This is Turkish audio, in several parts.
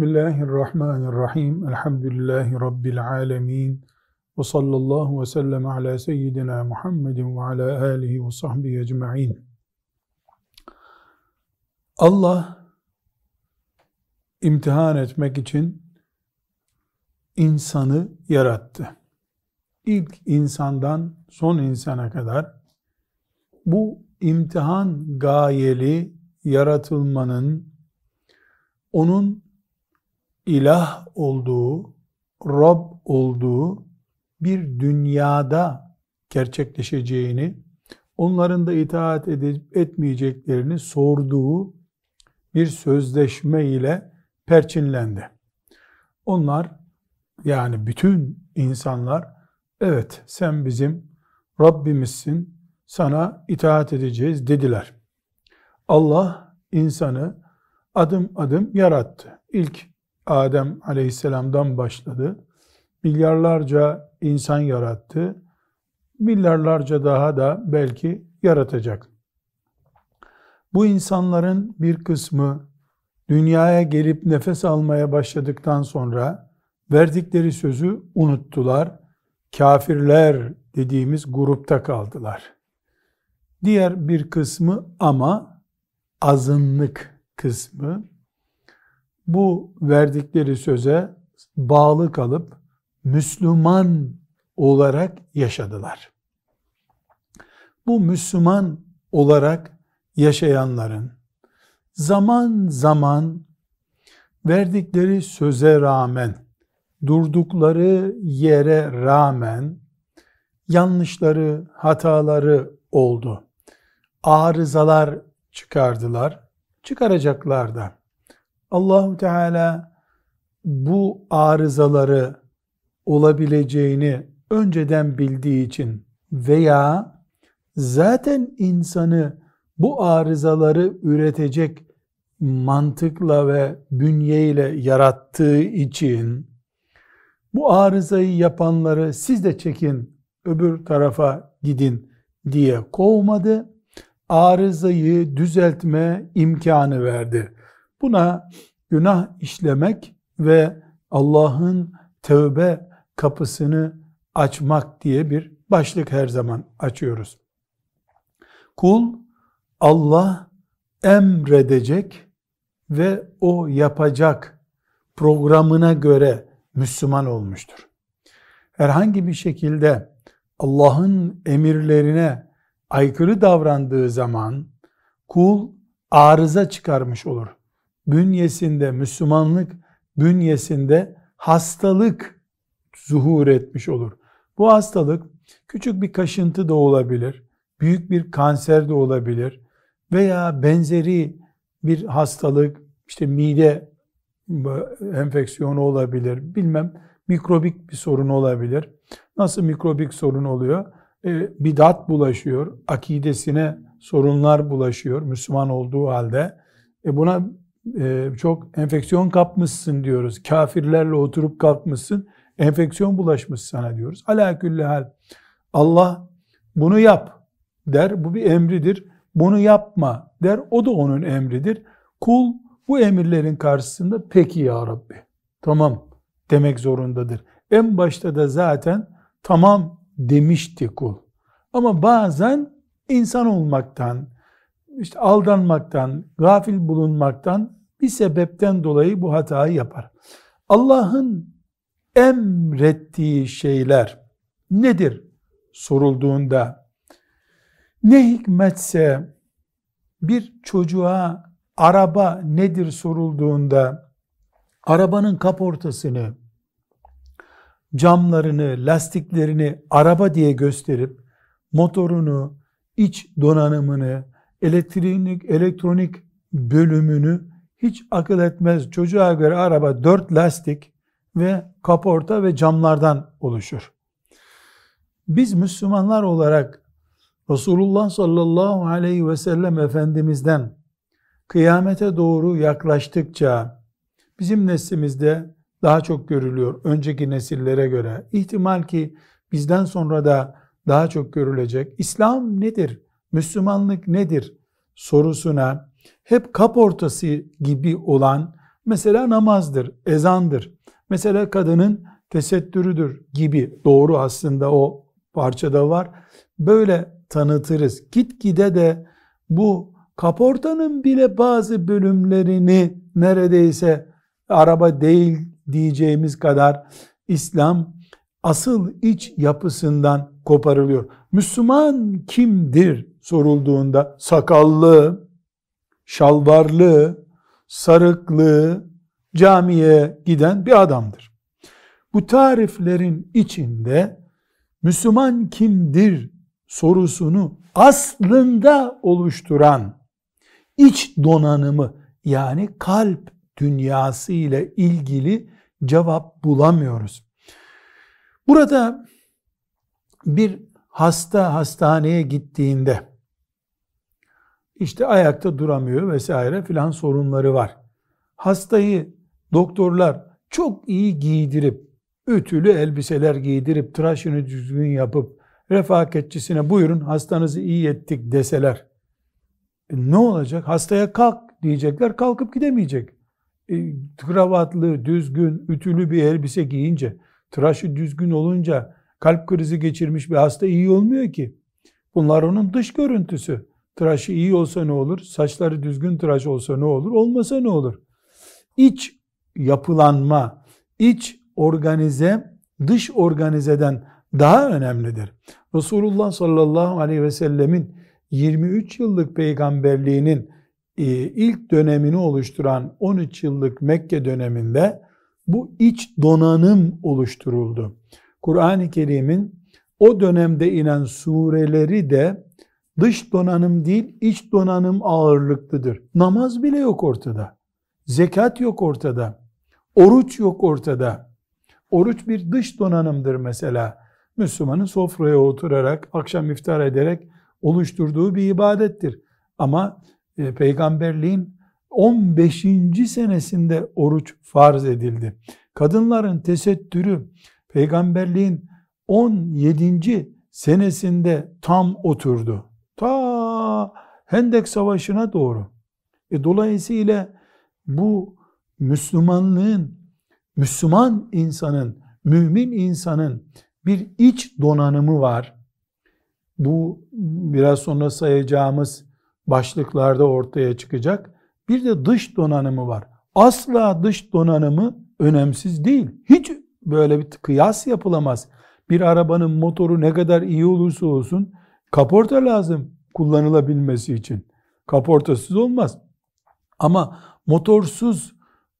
Bismillahirrahmanirrahim. Elhamdülillahi Rabbil alemin. Ve sallallahu ve sellem ala seyyidina Muhammedin ve ala alihi ve sahbihi ecma'in. Allah imtihan etmek için insanı yarattı. İlk insandan son insana kadar bu imtihan gayeli yaratılmanın onun ilah olduğu, Rab olduğu bir dünyada gerçekleşeceğini, onların da itaat edip etmeyeceklerini sorduğu bir sözleşme ile perçinlendi. Onlar yani bütün insanlar evet sen bizim Rabbimizsin sana itaat edeceğiz dediler. Allah insanı adım adım yarattı. İlk Adem aleyhisselamdan başladı. Milyarlarca insan yarattı. Milyarlarca daha da belki yaratacak. Bu insanların bir kısmı dünyaya gelip nefes almaya başladıktan sonra verdikleri sözü unuttular. Kafirler dediğimiz grupta kaldılar. Diğer bir kısmı ama azınlık kısmı bu verdikleri söze bağlı kalıp Müslüman olarak yaşadılar. Bu Müslüman olarak yaşayanların zaman zaman verdikleri söze rağmen, durdukları yere rağmen yanlışları, hataları oldu. Arızalar çıkardılar, çıkaracaklar da. Allahu Teala bu arızaları olabileceğini önceden bildiği için veya zaten insanı bu arızaları üretecek mantıkla ve bünyeyle yarattığı için bu arızayı yapanları siz de çekin öbür tarafa gidin diye kovmadı. Arızayı düzeltme imkanı verdi. Buna günah işlemek ve Allah'ın tövbe kapısını açmak diye bir başlık her zaman açıyoruz. Kul Allah emredecek ve o yapacak programına göre Müslüman olmuştur. Herhangi bir şekilde Allah'ın emirlerine aykırı davrandığı zaman kul arıza çıkarmış olur. Bünyesinde Müslümanlık bünyesinde hastalık zuhur etmiş olur. Bu hastalık küçük bir kaşıntı da olabilir, büyük bir kanser de olabilir veya benzeri bir hastalık, işte mide enfeksiyonu olabilir, bilmem mikrobik bir sorun olabilir. Nasıl mikrobik sorun oluyor? E, bidat bulaşıyor, akidesine sorunlar bulaşıyor Müslüman olduğu halde. E buna çok enfeksiyon kapmışsın diyoruz. Kafirlerle oturup kalkmışsın, enfeksiyon bulaşmış sana diyoruz. Ala hal. Allah bunu yap der, bu bir emridir. Bunu yapma der, o da onun emridir. Kul bu emirlerin karşısında peki ya Rabbi, tamam demek zorundadır. En başta da zaten tamam demişti kul. Ama bazen insan olmaktan, işte aldanmaktan, gafil bulunmaktan bir sebepten dolayı bu hatayı yapar. Allah'ın emrettiği şeyler nedir sorulduğunda ne hikmetse bir çocuğa araba nedir sorulduğunda arabanın kaportasını, camlarını, lastiklerini araba diye gösterip motorunu, iç donanımını, elektronik elektronik bölümünü hiç akıl etmez. Çocuğa göre araba dört lastik ve kaporta ve camlardan oluşur. Biz Müslümanlar olarak Resulullah sallallahu aleyhi ve sellem Efendimiz'den kıyamete doğru yaklaştıkça bizim neslimizde daha çok görülüyor önceki nesillere göre. İhtimal ki bizden sonra da daha çok görülecek. İslam nedir? Müslümanlık nedir? sorusuna hep kap ortası gibi olan Mesela namazdır, ezandır. Mesela kadının tesettürüdür gibi doğru aslında o parçada var. Böyle tanıtırız. Gitgide de bu kaportanın bile bazı bölümlerini neredeyse araba değil diyeceğimiz kadar İslam asıl iç yapısından koparılıyor. Müslüman kimdir sorulduğunda sakallı, şalvarlı, sarıklı, camiye giden bir adamdır. Bu tariflerin içinde Müslüman kimdir sorusunu aslında oluşturan iç donanımı yani kalp dünyası ile ilgili cevap bulamıyoruz. Burada bir hasta hastaneye gittiğinde işte ayakta duramıyor vesaire filan sorunları var. Hastayı doktorlar çok iyi giydirip, ütülü elbiseler giydirip, tıraşını düzgün yapıp, refakatçisine buyurun hastanızı iyi ettik deseler, e ne olacak? Hastaya kalk diyecekler, kalkıp gidemeyecek. E, kravatlı, düzgün, ütülü bir elbise giyince, tıraşı düzgün olunca kalp krizi geçirmiş bir hasta iyi olmuyor ki. Bunlar onun dış görüntüsü. Tıraşı iyi olsa ne olur? Saçları düzgün tıraş olsa ne olur? Olmasa ne olur? İç yapılanma, iç organize, dış organizeden daha önemlidir. Resulullah sallallahu aleyhi ve sellemin 23 yıllık peygamberliğinin e, ilk dönemini oluşturan 13 yıllık Mekke döneminde bu iç donanım oluşturuldu. Kur'an-ı Kerim'in o dönemde inen sureleri de dış donanım değil, iç donanım ağırlıklıdır. Namaz bile yok ortada. Zekat yok ortada. Oruç yok ortada. Oruç bir dış donanımdır mesela. Müslümanın sofraya oturarak, akşam iftar ederek oluşturduğu bir ibadettir. Ama e, peygamberliğin 15. senesinde oruç farz edildi. Kadınların tesettürü peygamberliğin 17. senesinde tam oturdu. Hendek Savaşı'na doğru. E, dolayısıyla bu Müslümanlığın, Müslüman insanın, mümin insanın bir iç donanımı var. Bu biraz sonra sayacağımız başlıklarda ortaya çıkacak. Bir de dış donanımı var. Asla dış donanımı önemsiz değil. Hiç böyle bir kıyas yapılamaz. Bir arabanın motoru ne kadar iyi olursa olsun kaporta lazım kullanılabilmesi için. Kaportasız olmaz. Ama motorsuz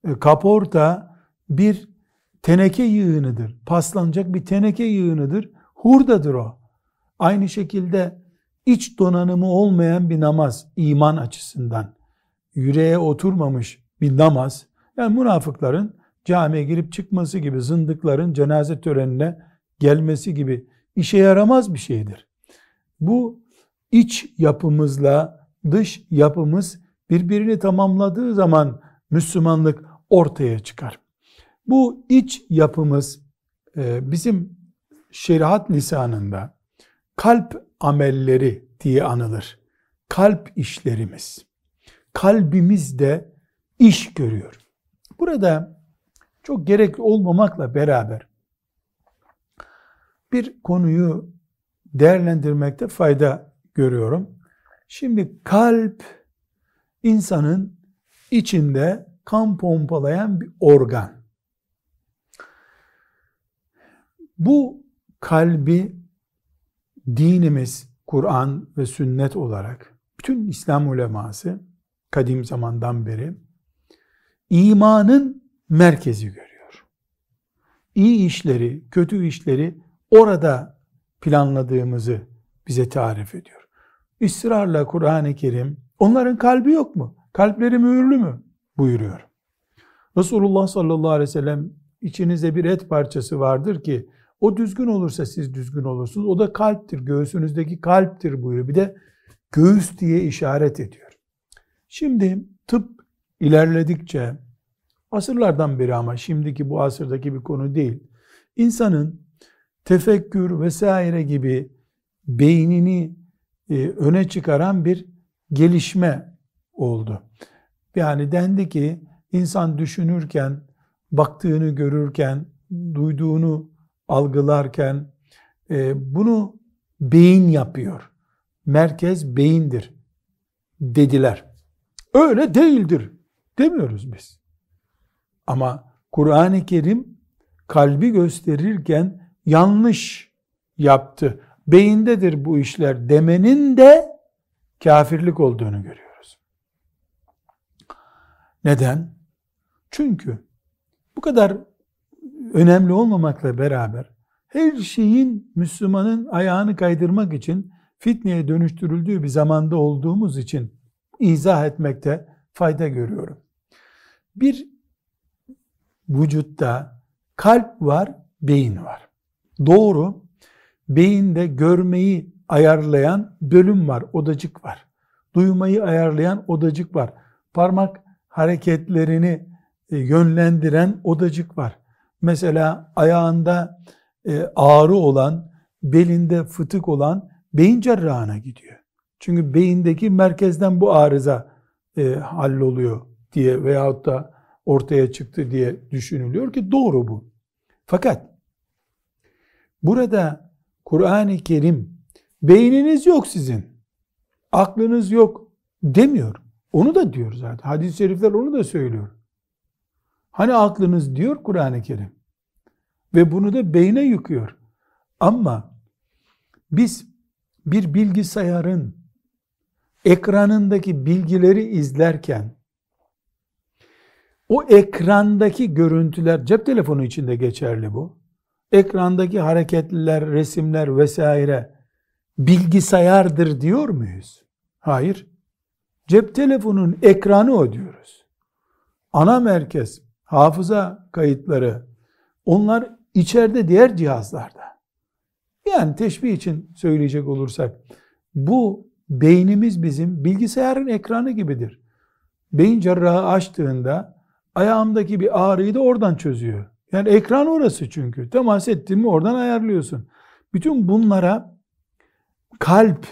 e, kaporta bir teneke yığınıdır. Paslanacak bir teneke yığınıdır. Hurdadır o. Aynı şekilde iç donanımı olmayan bir namaz iman açısından yüreğe oturmamış bir namaz yani münafıkların camiye girip çıkması gibi zındıkların cenaze törenine gelmesi gibi işe yaramaz bir şeydir. Bu iç yapımızla dış yapımız birbirini tamamladığı zaman Müslümanlık ortaya çıkar. Bu iç yapımız e, bizim şeriat lisanında kalp amelleri diye anılır. Kalp işlerimiz. Kalbimiz de iş görüyor. Burada çok gerekli olmamakla beraber bir konuyu değerlendirmekte fayda görüyorum. Şimdi kalp insanın içinde kan pompalayan bir organ. Bu kalbi dinimiz Kur'an ve sünnet olarak bütün İslam uleması kadim zamandan beri imanın merkezi görüyor. İyi işleri, kötü işleri orada planladığımızı bize tarif ediyor. İsrarla Kur'an-ı Kerim onların kalbi yok mu? Kalpleri mühürlü mü? buyuruyor. Resulullah sallallahu aleyhi ve sellem içinizde bir et parçası vardır ki o düzgün olursa siz düzgün olursunuz. O da kalptir. Göğsünüzdeki kalptir buyuruyor. Bir de göğüs diye işaret ediyor. Şimdi tıp ilerledikçe asırlardan beri ama şimdiki bu asırdaki bir konu değil. İnsanın tefekkür vesaire gibi beynini öne çıkaran bir gelişme oldu. Yani dendi ki insan düşünürken, baktığını görürken, duyduğunu algılarken e, bunu beyin yapıyor. Merkez beyindir dediler. Öyle değildir demiyoruz biz. Ama Kur'an-ı Kerim kalbi gösterirken yanlış yaptı. Beyindedir bu işler demenin de kafirlik olduğunu görüyoruz. Neden? Çünkü bu kadar önemli olmamakla beraber her şeyin Müslümanın ayağını kaydırmak için fitneye dönüştürüldüğü bir zamanda olduğumuz için izah etmekte fayda görüyorum. Bir vücutta kalp var, beyin var. Doğru, beyinde görmeyi ayarlayan bölüm var, odacık var. Duymayı ayarlayan odacık var. Parmak hareketlerini e, yönlendiren odacık var. Mesela ayağında e, ağrı olan, belinde fıtık olan beyin cerrahına gidiyor. Çünkü beyindeki merkezden bu arıza e, halloluyor diye veyahut da ortaya çıktı diye düşünülüyor ki doğru bu. Fakat burada Kur'an-ı Kerim beyniniz yok sizin, aklınız yok demiyor. Onu da diyor zaten. Hadis-i şerifler onu da söylüyor. Hani aklınız diyor Kur'an-ı Kerim. Ve bunu da beyne yıkıyor. Ama biz bir bilgisayarın ekranındaki bilgileri izlerken o ekrandaki görüntüler cep telefonu içinde geçerli bu. Ekrandaki hareketliler, resimler vesaire bilgisayardır diyor muyuz? Hayır. Cep telefonun ekranı o diyoruz. Ana merkez, hafıza kayıtları onlar içeride diğer cihazlarda. Yani teşbih için söyleyecek olursak bu beynimiz bizim bilgisayarın ekranı gibidir. Beyin cerrahı açtığında ayağımdaki bir ağrıyı da oradan çözüyor. Yani ekran orası çünkü. Temas ettin mi oradan ayarlıyorsun. Bütün bunlara kalp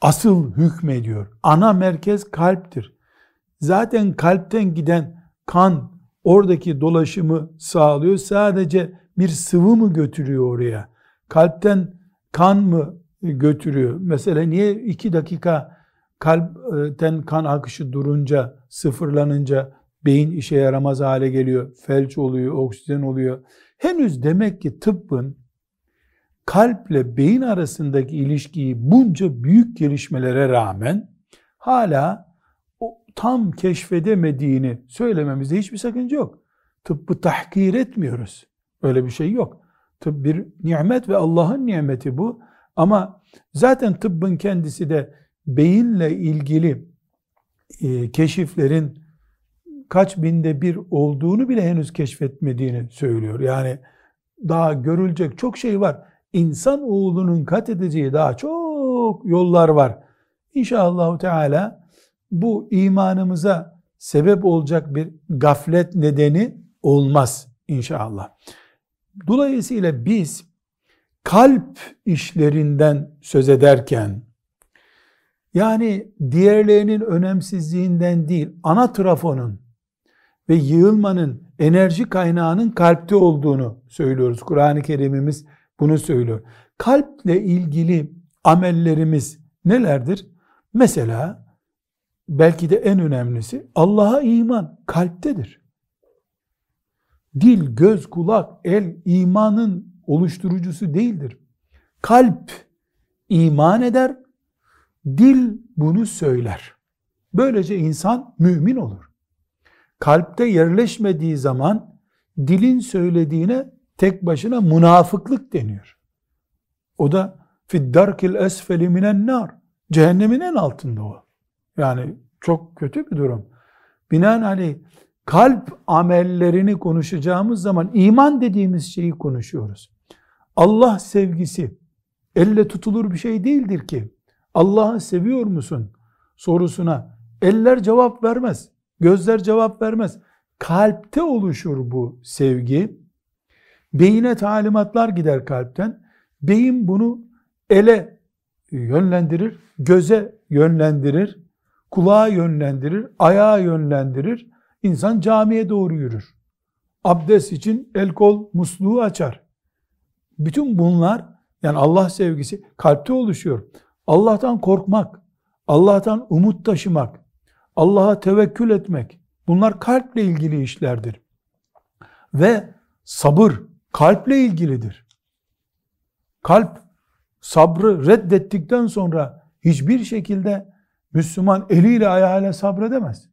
asıl hükmediyor. Ana merkez kalptir. Zaten kalpten giden kan oradaki dolaşımı sağlıyor. Sadece bir sıvı mı götürüyor oraya? Kalpten kan mı götürüyor? Mesela niye iki dakika kalpten kan akışı durunca, sıfırlanınca beyin işe yaramaz hale geliyor, felç oluyor, oksijen oluyor. Henüz demek ki tıbbın kalple beyin arasındaki ilişkiyi bunca büyük gelişmelere rağmen hala o tam keşfedemediğini söylememizde hiçbir sakınca yok. Tıbbı tahkir etmiyoruz. Öyle bir şey yok. Tıp bir nimet ve Allah'ın nimeti bu. Ama zaten tıbbın kendisi de beyinle ilgili keşiflerin kaç binde bir olduğunu bile henüz keşfetmediğini söylüyor. Yani daha görülecek çok şey var. İnsan oğlunun kat edeceği daha çok yollar var. İnşallah Teala bu imanımıza sebep olacak bir gaflet nedeni olmaz inşallah. Dolayısıyla biz kalp işlerinden söz ederken yani diğerlerinin önemsizliğinden değil ana trafonun ve yığılmanın enerji kaynağının kalpte olduğunu söylüyoruz. Kur'an-ı Kerim'imiz bunu söylüyor. Kalple ilgili amellerimiz nelerdir? Mesela belki de en önemlisi Allah'a iman kalptedir. Dil, göz, kulak, el imanın oluşturucusu değildir. Kalp iman eder, dil bunu söyler. Böylece insan mümin olur. Kalpte yerleşmediği zaman dilin söylediğine tek başına münafıklık deniyor. O da fiddarkil esfeli minen nar. Cehennemin en altında o. Yani çok kötü bir durum. Binaenaleyh kalp amellerini konuşacağımız zaman iman dediğimiz şeyi konuşuyoruz. Allah sevgisi elle tutulur bir şey değildir ki. Allah'ı seviyor musun sorusuna eller cevap vermez. Gözler cevap vermez. Kalpte oluşur bu sevgi. Beyine talimatlar gider kalpten. Beyin bunu ele yönlendirir, göze yönlendirir, kulağa yönlendirir, ayağa yönlendirir. İnsan camiye doğru yürür. Abdest için el kol musluğu açar. Bütün bunlar yani Allah sevgisi kalpte oluşuyor. Allah'tan korkmak, Allah'tan umut taşımak, Allah'a tevekkül etmek bunlar kalple ilgili işlerdir. Ve sabır kalple ilgilidir. Kalp sabrı reddettikten sonra hiçbir şekilde Müslüman eliyle ayağıyla sabredemez.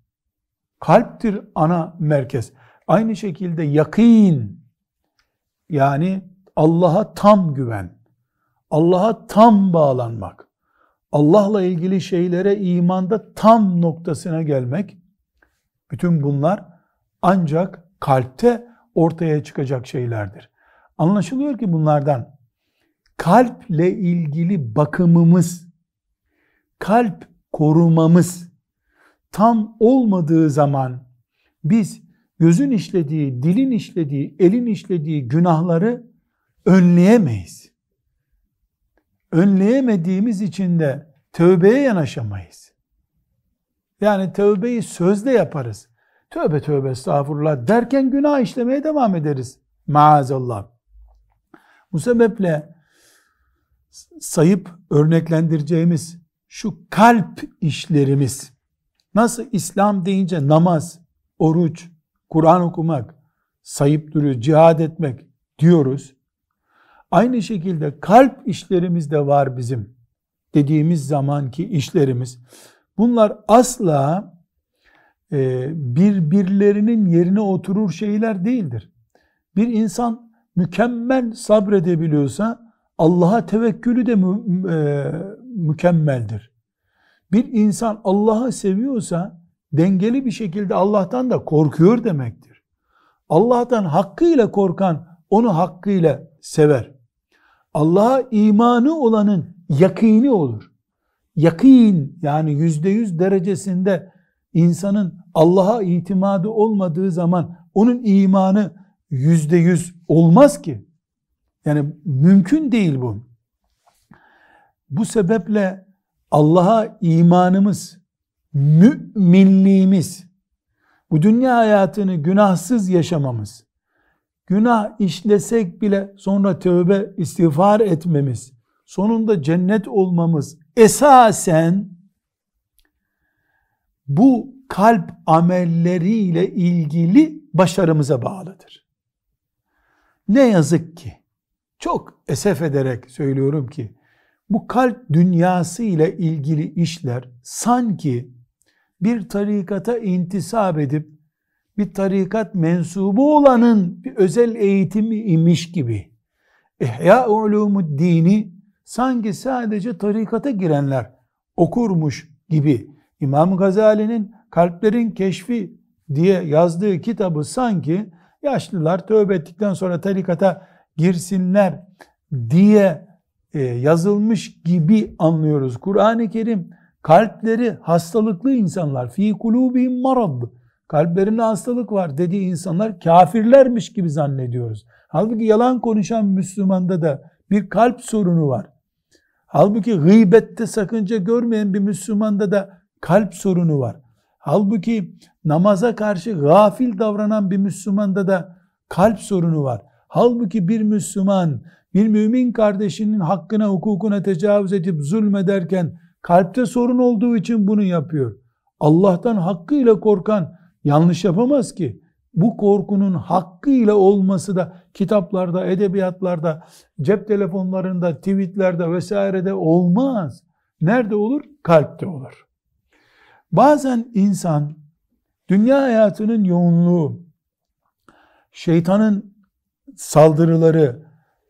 Kalptir ana merkez. Aynı şekilde yakin yani Allah'a tam güven, Allah'a tam bağlanmak, Allah'la ilgili şeylere imanda tam noktasına gelmek, bütün bunlar ancak kalpte ortaya çıkacak şeylerdir. Anlaşılıyor ki bunlardan kalple ilgili bakımımız, kalp korumamız tam olmadığı zaman biz gözün işlediği, dilin işlediği, elin işlediği günahları önleyemeyiz. Önleyemediğimiz için de tövbeye yanaşamayız. Yani tövbeyi sözle yaparız. Tövbe tövbe estağfurullah derken günah işlemeye devam ederiz. Maazallah. Bu sebeple sayıp örneklendireceğimiz şu kalp işlerimiz nasıl İslam deyince namaz, oruç, Kur'an okumak, sayıp duruyor, cihad etmek diyoruz. Aynı şekilde kalp işlerimiz de var bizim dediğimiz zamanki işlerimiz. Bunlar asla e, birbirlerinin yerine oturur şeyler değildir. Bir insan mükemmel sabredebiliyorsa Allah'a tevekkülü de mü, e, mükemmeldir. Bir insan Allah'ı seviyorsa dengeli bir şekilde Allah'tan da korkuyor demektir. Allah'tan hakkıyla korkan onu hakkıyla sever. Allah'a imanı olanın yakini olur. Yakin yani yüzde yüz derecesinde insanın Allah'a itimadı olmadığı zaman onun imanı yüzde yüz olmaz ki. Yani mümkün değil bu. Bu sebeple Allah'a imanımız, müminliğimiz, bu dünya hayatını günahsız yaşamamız, günah işlesek bile sonra tövbe istiğfar etmemiz, sonunda cennet olmamız esasen bu kalp amelleriyle ilgili başarımıza bağlıdır. Ne yazık ki çok esef ederek söylüyorum ki bu kalp dünyası ile ilgili işler sanki bir tarikata intisap edip bir tarikat mensubu olanın bir özel eğitimi imiş gibi. İhya dini sanki sadece tarikata girenler okurmuş gibi. İmam Gazali'nin Kalplerin Keşfi diye yazdığı kitabı sanki yaşlılar tövbe ettikten sonra tarikata girsinler diye e, yazılmış gibi anlıyoruz. Kur'an-ı Kerim kalpleri hastalıklı insanlar fi kulubihim marad kalplerinde hastalık var dediği insanlar kafirlermiş gibi zannediyoruz. Halbuki yalan konuşan Müslümanda da bir kalp sorunu var. Halbuki gıybette sakınca görmeyen bir Müslümanda da kalp sorunu var. Halbuki namaza karşı gafil davranan bir Müslümanda da kalp sorunu var. Halbuki bir Müslüman bir mümin kardeşinin hakkına hukukuna tecavüz edip zulmederken kalpte sorun olduğu için bunu yapıyor. Allah'tan hakkıyla korkan yanlış yapamaz ki. Bu korkunun hakkıyla olması da kitaplarda, edebiyatlarda, cep telefonlarında, tweetlerde vesairede olmaz. Nerede olur? Kalpte olur. Bazen insan dünya hayatının yoğunluğu, şeytanın saldırıları,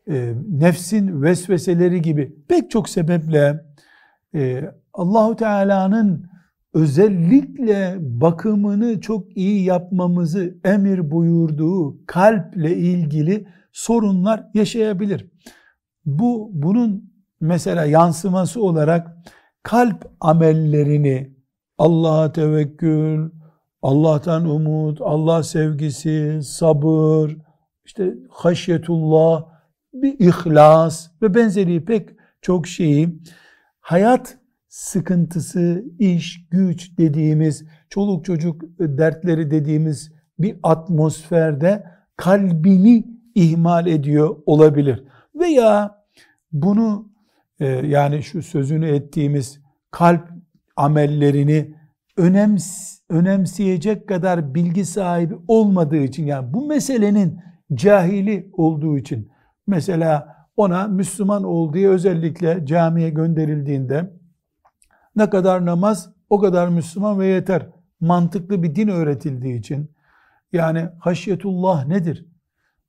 e, nefsin vesveseleri gibi pek çok sebeple e, Allahu Teala'nın özellikle bakımını çok iyi yapmamızı emir buyurduğu kalple ilgili sorunlar yaşayabilir. Bu bunun mesela yansıması olarak kalp amellerini Allah'a tevekkül, Allah'tan umut, Allah sevgisi, sabır, işte haşyetullah, bir ihlas ve benzeri pek çok şeyi hayat sıkıntısı, iş, güç dediğimiz, çoluk çocuk dertleri dediğimiz bir atmosferde kalbini ihmal ediyor olabilir. Veya bunu e, yani şu sözünü ettiğimiz kalp amellerini önems, önemseyecek kadar bilgi sahibi olmadığı için yani bu meselenin cahili olduğu için mesela ona Müslüman olduğu özellikle camiye gönderildiğinde ne kadar namaz o kadar Müslüman ve yeter. Mantıklı bir din öğretildiği için yani haşyetullah nedir?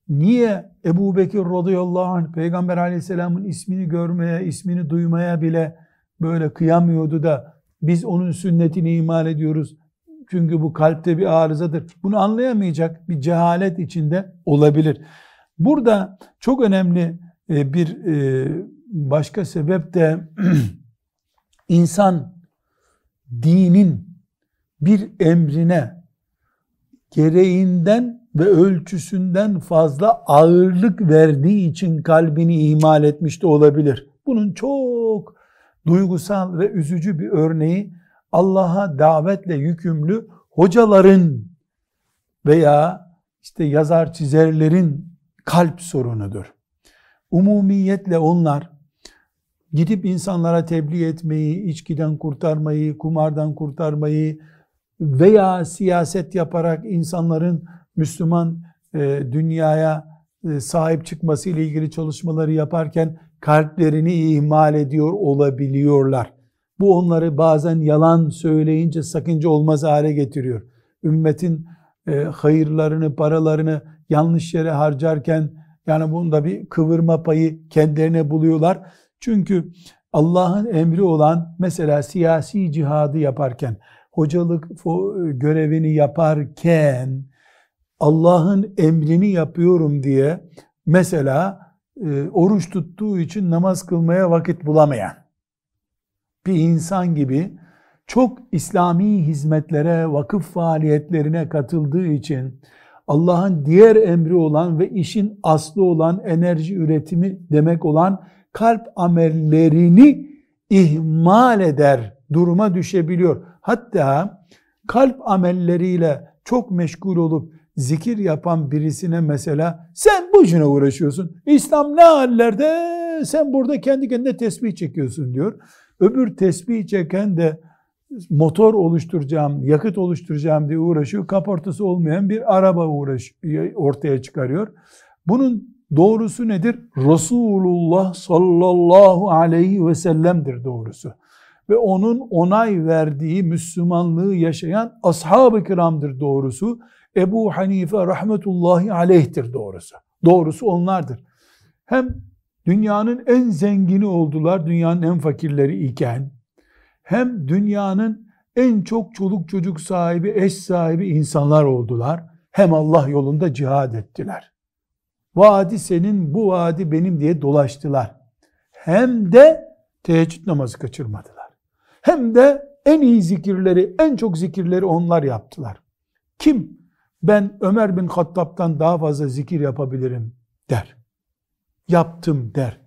Niye Ebu Bekir radıyallahu anh Peygamber aleyhisselamın ismini görmeye, ismini duymaya bile böyle kıyamıyordu da biz onun sünnetini imal ediyoruz. Çünkü bu kalpte bir arızadır. Bunu anlayamayacak bir cehalet içinde olabilir. Burada çok önemli e, bir e, başka sebep de insan dinin bir emrine gereğinden ve ölçüsünden fazla ağırlık verdiği için kalbini ihmal etmiş de olabilir. Bunun çok duygusal ve üzücü bir örneği Allah'a davetle yükümlü hocaların veya işte yazar çizerlerin kalp sorunudur. Umumiyetle onlar gidip insanlara tebliğ etmeyi, içkiden kurtarmayı, kumardan kurtarmayı veya siyaset yaparak insanların Müslüman e, dünyaya e, sahip çıkması ile ilgili çalışmaları yaparken kalplerini ihmal ediyor olabiliyorlar. Bu onları bazen yalan söyleyince sakınca olmaz hale getiriyor. Ümmetin e, hayırlarını, paralarını yanlış yere harcarken yani bunda bir kıvırma payı kendilerine buluyorlar. Çünkü Allah'ın emri olan mesela siyasi cihadı yaparken, hocalık görevini yaparken Allah'ın emrini yapıyorum diye mesela e, oruç tuttuğu için namaz kılmaya vakit bulamayan bir insan gibi çok İslami hizmetlere, vakıf faaliyetlerine katıldığı için Allah'ın diğer emri olan ve işin aslı olan enerji üretimi demek olan kalp amellerini ihmal eder duruma düşebiliyor. Hatta kalp amelleriyle çok meşgul olup zikir yapan birisine mesela sen bu işine uğraşıyorsun. İslam ne hallerde sen burada kendi kendine tesbih çekiyorsun diyor. Öbür tesbih çeken de motor oluşturacağım, yakıt oluşturacağım diye uğraşıyor. Kaportası olmayan bir araba uğraş ortaya çıkarıyor. Bunun doğrusu nedir? Resulullah sallallahu aleyhi ve sellem'dir doğrusu. Ve onun onay verdiği Müslümanlığı yaşayan ashab-ı kiramdır doğrusu. Ebu Hanife rahmetullahi aleyhtir doğrusu. Doğrusu onlardır. Hem dünyanın en zengini oldular, dünyanın en fakirleri iken, hem dünyanın en çok çoluk çocuk sahibi, eş sahibi insanlar oldular. Hem Allah yolunda cihad ettiler. Vadi senin, bu vadi benim diye dolaştılar. Hem de teheccüd namazı kaçırmadılar. Hem de en iyi zikirleri, en çok zikirleri onlar yaptılar. Kim ben Ömer bin Hattab'dan daha fazla zikir yapabilirim der. Yaptım der.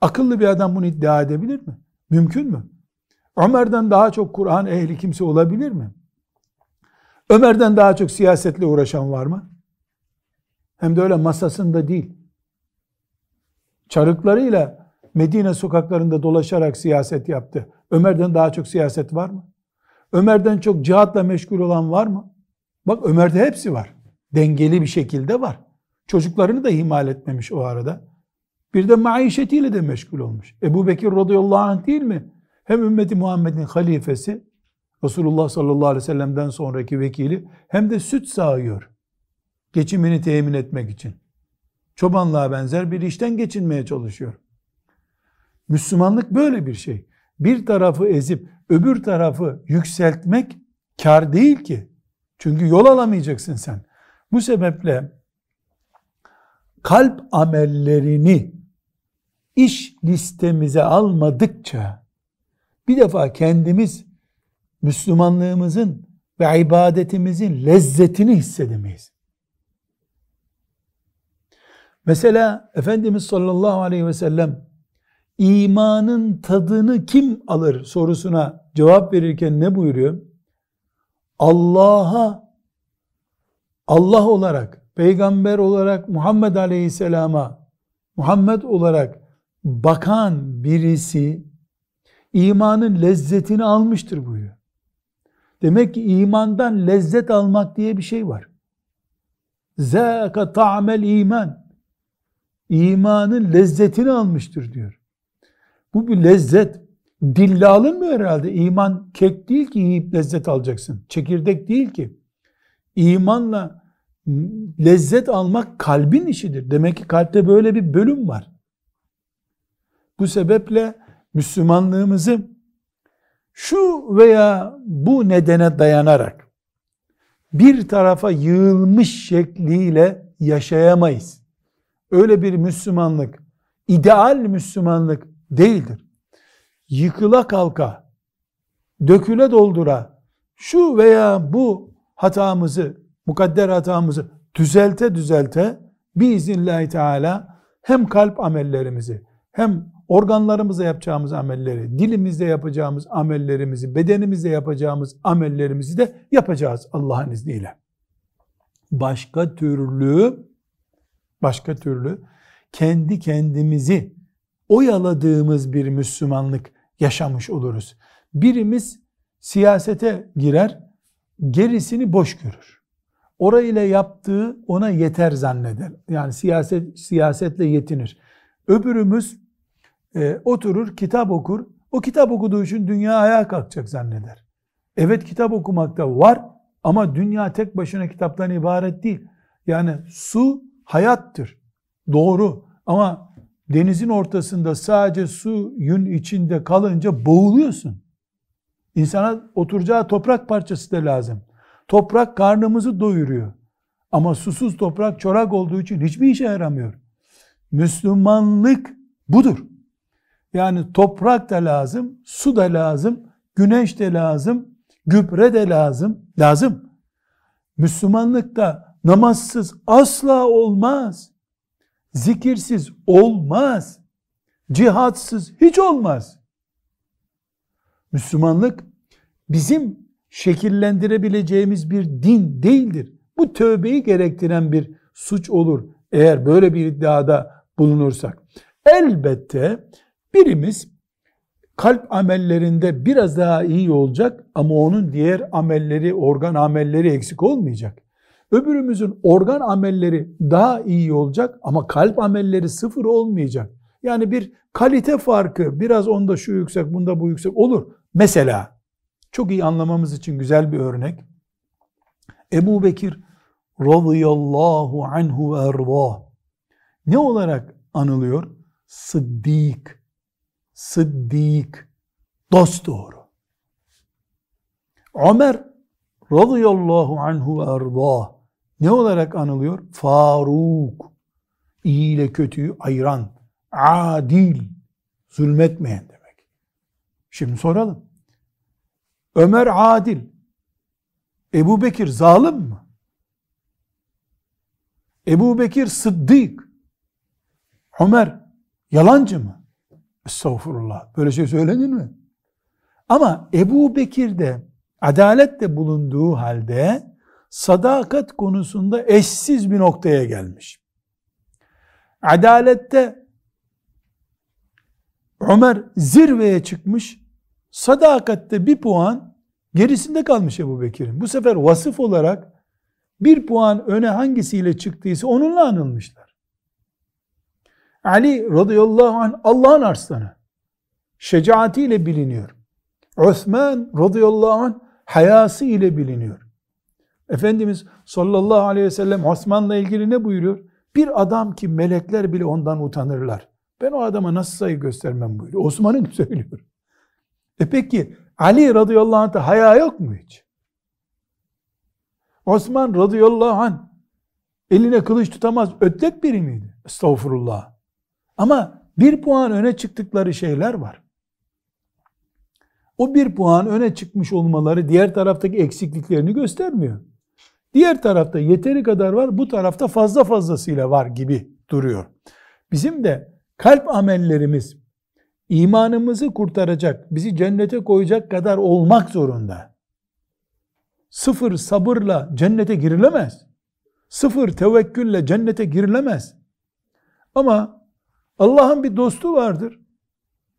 Akıllı bir adam bunu iddia edebilir mi? Mümkün mü? Ömer'den daha çok Kur'an ehli kimse olabilir mi? Ömer'den daha çok siyasetle uğraşan var mı? Hem de öyle masasında değil. Çarıklarıyla Medine sokaklarında dolaşarak siyaset yaptı. Ömer'den daha çok siyaset var mı? Ömer'den çok cihatla meşgul olan var mı? Bak Ömer'de hepsi var. Dengeli bir şekilde var. Çocuklarını da ihmal etmemiş o arada. Bir de maişetiyle de meşgul olmuş. Ebu Bekir radıyallahu anh değil mi? Hem ümmeti Muhammed'in halifesi, Resulullah sallallahu aleyhi ve sellem'den sonraki vekili, hem de süt sağıyor. Geçimini temin etmek için. Çobanlığa benzer bir işten geçinmeye çalışıyor. Müslümanlık böyle bir şey. Bir tarafı ezip öbür tarafı yükseltmek kar değil ki. Çünkü yol alamayacaksın sen. Bu sebeple kalp amellerini iş listemize almadıkça bir defa kendimiz Müslümanlığımızın ve ibadetimizin lezzetini hissedemeyiz. Mesela Efendimiz sallallahu aleyhi ve sellem imanın tadını kim alır sorusuna cevap verirken ne buyuruyor? Allah'a Allah olarak, peygamber olarak Muhammed Aleyhisselam'a Muhammed olarak bakan birisi imanın lezzetini almıştır buyuruyor. Demek ki imandan lezzet almak diye bir şey var. Zâka ta'mel iman. İmanın lezzetini almıştır diyor. Bu bir lezzet. Dille alınmıyor herhalde. İman kek değil ki yiyip lezzet alacaksın. Çekirdek değil ki. İmanla lezzet almak kalbin işidir. Demek ki kalpte böyle bir bölüm var. Bu sebeple Müslümanlığımızı şu veya bu nedene dayanarak bir tarafa yığılmış şekliyle yaşayamayız. Öyle bir Müslümanlık, ideal Müslümanlık değildir. Yıkıla kalka, döküle doldura, şu veya bu hatamızı, mukadder hatamızı düzelte düzelte biiznillahü teala hem kalp amellerimizi hem organlarımızla yapacağımız amelleri, dilimizde yapacağımız amellerimizi, bedenimizde yapacağımız amellerimizi de yapacağız Allah'ın izniyle. Başka türlü başka türlü kendi kendimizi oyaladığımız bir Müslümanlık yaşamış oluruz. Birimiz siyasete girer, gerisini boş görür. Orayla yaptığı ona yeter zanneder. Yani siyaset siyasetle yetinir. Öbürümüz e, oturur, kitap okur. O kitap okuduğu için dünya ayağa kalkacak zanneder. Evet kitap okumakta var ama dünya tek başına kitaptan ibaret değil. Yani su hayattır. Doğru. Ama denizin ortasında sadece suyun içinde kalınca boğuluyorsun. İnsana oturacağı toprak parçası da lazım. Toprak karnımızı doyuruyor. Ama susuz toprak çorak olduğu için hiçbir işe yaramıyor. Müslümanlık budur. Yani toprak da lazım, su da lazım, güneş de lazım, gübre de lazım. Lazım. Müslümanlıkta namazsız asla olmaz. Zikirsiz olmaz. Cihatsız hiç olmaz. Müslümanlık bizim şekillendirebileceğimiz bir din değildir. Bu tövbeyi gerektiren bir suç olur eğer böyle bir iddiada bulunursak. Elbette birimiz kalp amellerinde biraz daha iyi olacak ama onun diğer amelleri, organ amelleri eksik olmayacak. Öbürümüzün organ amelleri daha iyi olacak ama kalp amelleri sıfır olmayacak. Yani bir kalite farkı biraz onda şu yüksek bunda bu yüksek olur. Mesela çok iyi anlamamız için güzel bir örnek. Ebu Bekir radıyallahu anhu ve ervah ne olarak anılıyor? Sıddık. Sıddık. Dost doğru. Ömer radıyallahu anhu ve ervah ne olarak anılıyor? Faruk. İyi ile kötüyü ayıran. Adil. Zulmetmeyen demek. Şimdi soralım. Ömer adil. Ebu Bekir zalim mi? Ebu Bekir sıddık. Ömer yalancı mı? Estağfurullah. Böyle şey söylenir mi? Ama Ebu Bekir de bulunduğu halde sadakat konusunda eşsiz bir noktaya gelmiş. Adalette Ömer zirveye çıkmış, sadakatte bir puan gerisinde kalmış Ebu Bekir'in. Bu sefer vasıf olarak bir puan öne hangisiyle çıktıysa onunla anılmışlar. Ali radıyallahu anh Allah'ın arslanı. Şecaatiyle biliniyor. Osman radıyallahu anh hayası ile biliniyor. Efendimiz sallallahu aleyhi ve sellem Osman'la ilgili ne buyuruyor? Bir adam ki melekler bile ondan utanırlar. Ben o adama nasıl saygı göstermem buyuruyor. Osman'ın söylüyor. E peki Ali radıyallahu anh'ta haya yok mu hiç? Osman radıyallahu anh eline kılıç tutamaz ötlek biri miydi? Estağfurullah. Ama bir puan öne çıktıkları şeyler var. O bir puan öne çıkmış olmaları diğer taraftaki eksikliklerini göstermiyor. Diğer tarafta yeteri kadar var, bu tarafta fazla fazlasıyla var gibi duruyor. Bizim de kalp amellerimiz imanımızı kurtaracak, bizi cennete koyacak kadar olmak zorunda. Sıfır sabırla cennete girilemez. Sıfır tevekkülle cennete girilemez. Ama Allah'ın bir dostu vardır.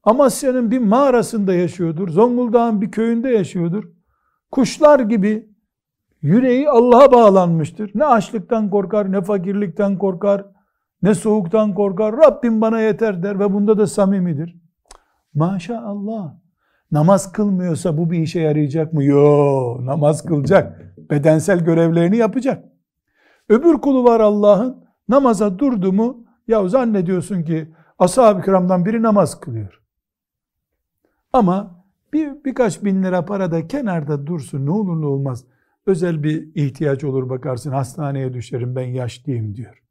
Amasya'nın bir mağarasında yaşıyordur. Zonguldak'ın bir köyünde yaşıyordur. Kuşlar gibi yüreği Allah'a bağlanmıştır. Ne açlıktan korkar, ne fakirlikten korkar, ne soğuktan korkar. Rabbim bana yeter der ve bunda da samimidir. Maşallah. Namaz kılmıyorsa bu bir işe yarayacak mı? Yo, namaz kılacak. Bedensel görevlerini yapacak. Öbür kulu var Allah'ın. Namaza durdu mu ya zannediyorsun ki ashab-ı kiramdan biri namaz kılıyor. Ama bir birkaç bin lira para da kenarda dursun ne olur ne olmaz. Özel bir ihtiyaç olur bakarsın hastaneye düşerim ben yaşlıyım diyor.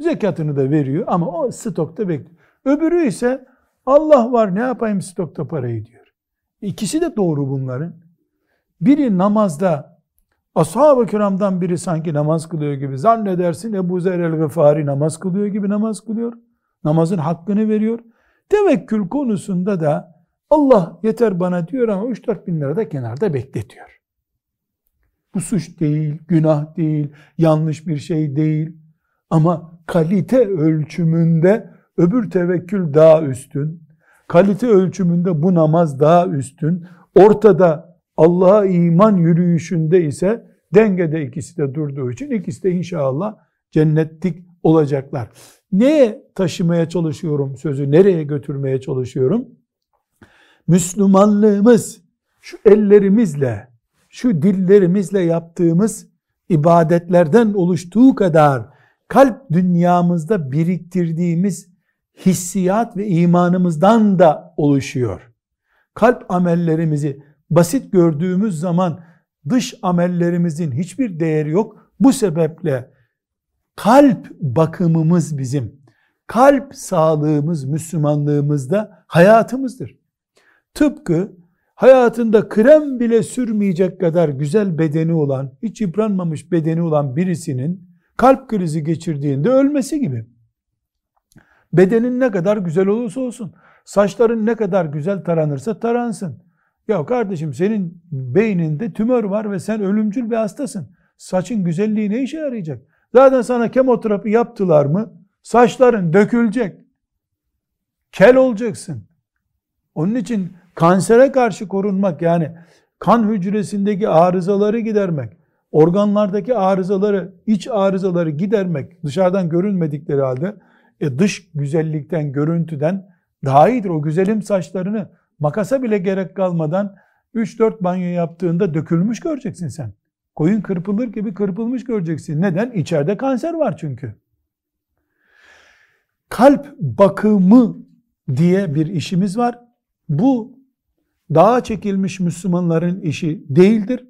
Zekatını da veriyor ama o stokta bekliyor. Öbürü ise Allah var ne yapayım stokta parayı diyor. İkisi de doğru bunların. Biri namazda ashab-ı kiramdan biri sanki namaz kılıyor gibi zannedersin Ebu Zer el-Gıfari namaz kılıyor gibi namaz kılıyor. Namazın hakkını veriyor. Tevekkül konusunda da Allah yeter bana diyor ama 3-4 bin lira da kenarda bekletiyor. Bu suç değil, günah değil, yanlış bir şey değil. Ama kalite ölçümünde öbür tevekkül daha üstün. Kalite ölçümünde bu namaz daha üstün. Ortada Allah'a iman yürüyüşünde ise dengede ikisi de durduğu için ikisi de inşallah cennetlik olacaklar. Neye taşımaya çalışıyorum sözü, nereye götürmeye çalışıyorum? Müslümanlığımız şu ellerimizle, şu dillerimizle yaptığımız ibadetlerden oluştuğu kadar kalp dünyamızda biriktirdiğimiz hissiyat ve imanımızdan da oluşuyor. Kalp amellerimizi basit gördüğümüz zaman dış amellerimizin hiçbir değeri yok. Bu sebeple kalp bakımımız bizim, kalp sağlığımız Müslümanlığımızda hayatımızdır. Tıpkı hayatında krem bile sürmeyecek kadar güzel bedeni olan, hiç yıpranmamış bedeni olan birisinin kalp krizi geçirdiğinde ölmesi gibi. Bedenin ne kadar güzel olursa olsun, saçların ne kadar güzel taranırsa taransın. Ya kardeşim senin beyninde tümör var ve sen ölümcül bir hastasın. Saçın güzelliği ne işe yarayacak? Zaten sana kemoterapi yaptılar mı? Saçların dökülecek. Kel olacaksın. Onun için kansere karşı korunmak yani kan hücresindeki arızaları gidermek, organlardaki arızaları, iç arızaları gidermek dışarıdan görünmedikleri halde e, dış güzellikten, görüntüden daha iyidir. O güzelim saçlarını makasa bile gerek kalmadan 3-4 banyo yaptığında dökülmüş göreceksin sen. Koyun kırpılır gibi kırpılmış göreceksin. Neden? İçeride kanser var çünkü. Kalp bakımı diye bir işimiz var. Bu dağa çekilmiş Müslümanların işi değildir.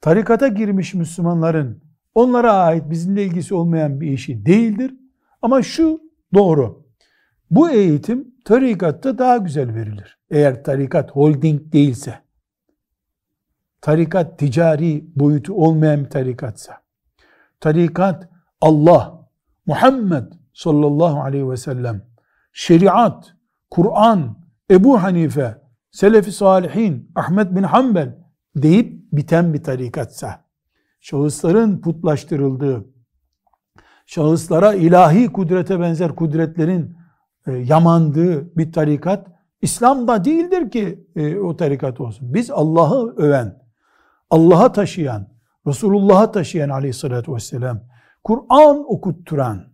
Tarikata girmiş Müslümanların onlara ait bizimle ilgisi olmayan bir işi değildir. Ama şu doğru. Bu eğitim tarikatta daha güzel verilir. Eğer tarikat holding değilse tarikat ticari boyutu olmayan bir tarikatsa, tarikat Allah, Muhammed sallallahu aleyhi ve sellem, şeriat, Kur'an, Ebu Hanife, Selefi Salihin, Ahmet bin Hanbel deyip biten bir tarikatsa, şahısların putlaştırıldığı, şahıslara ilahi kudrete benzer kudretlerin e, yamandığı bir tarikat, İslam'da değildir ki e, o tarikat olsun. Biz Allah'ı öven, Allah'a taşıyan, Resulullah'a taşıyan aleyhissalatü vesselam, Kur'an okutturan,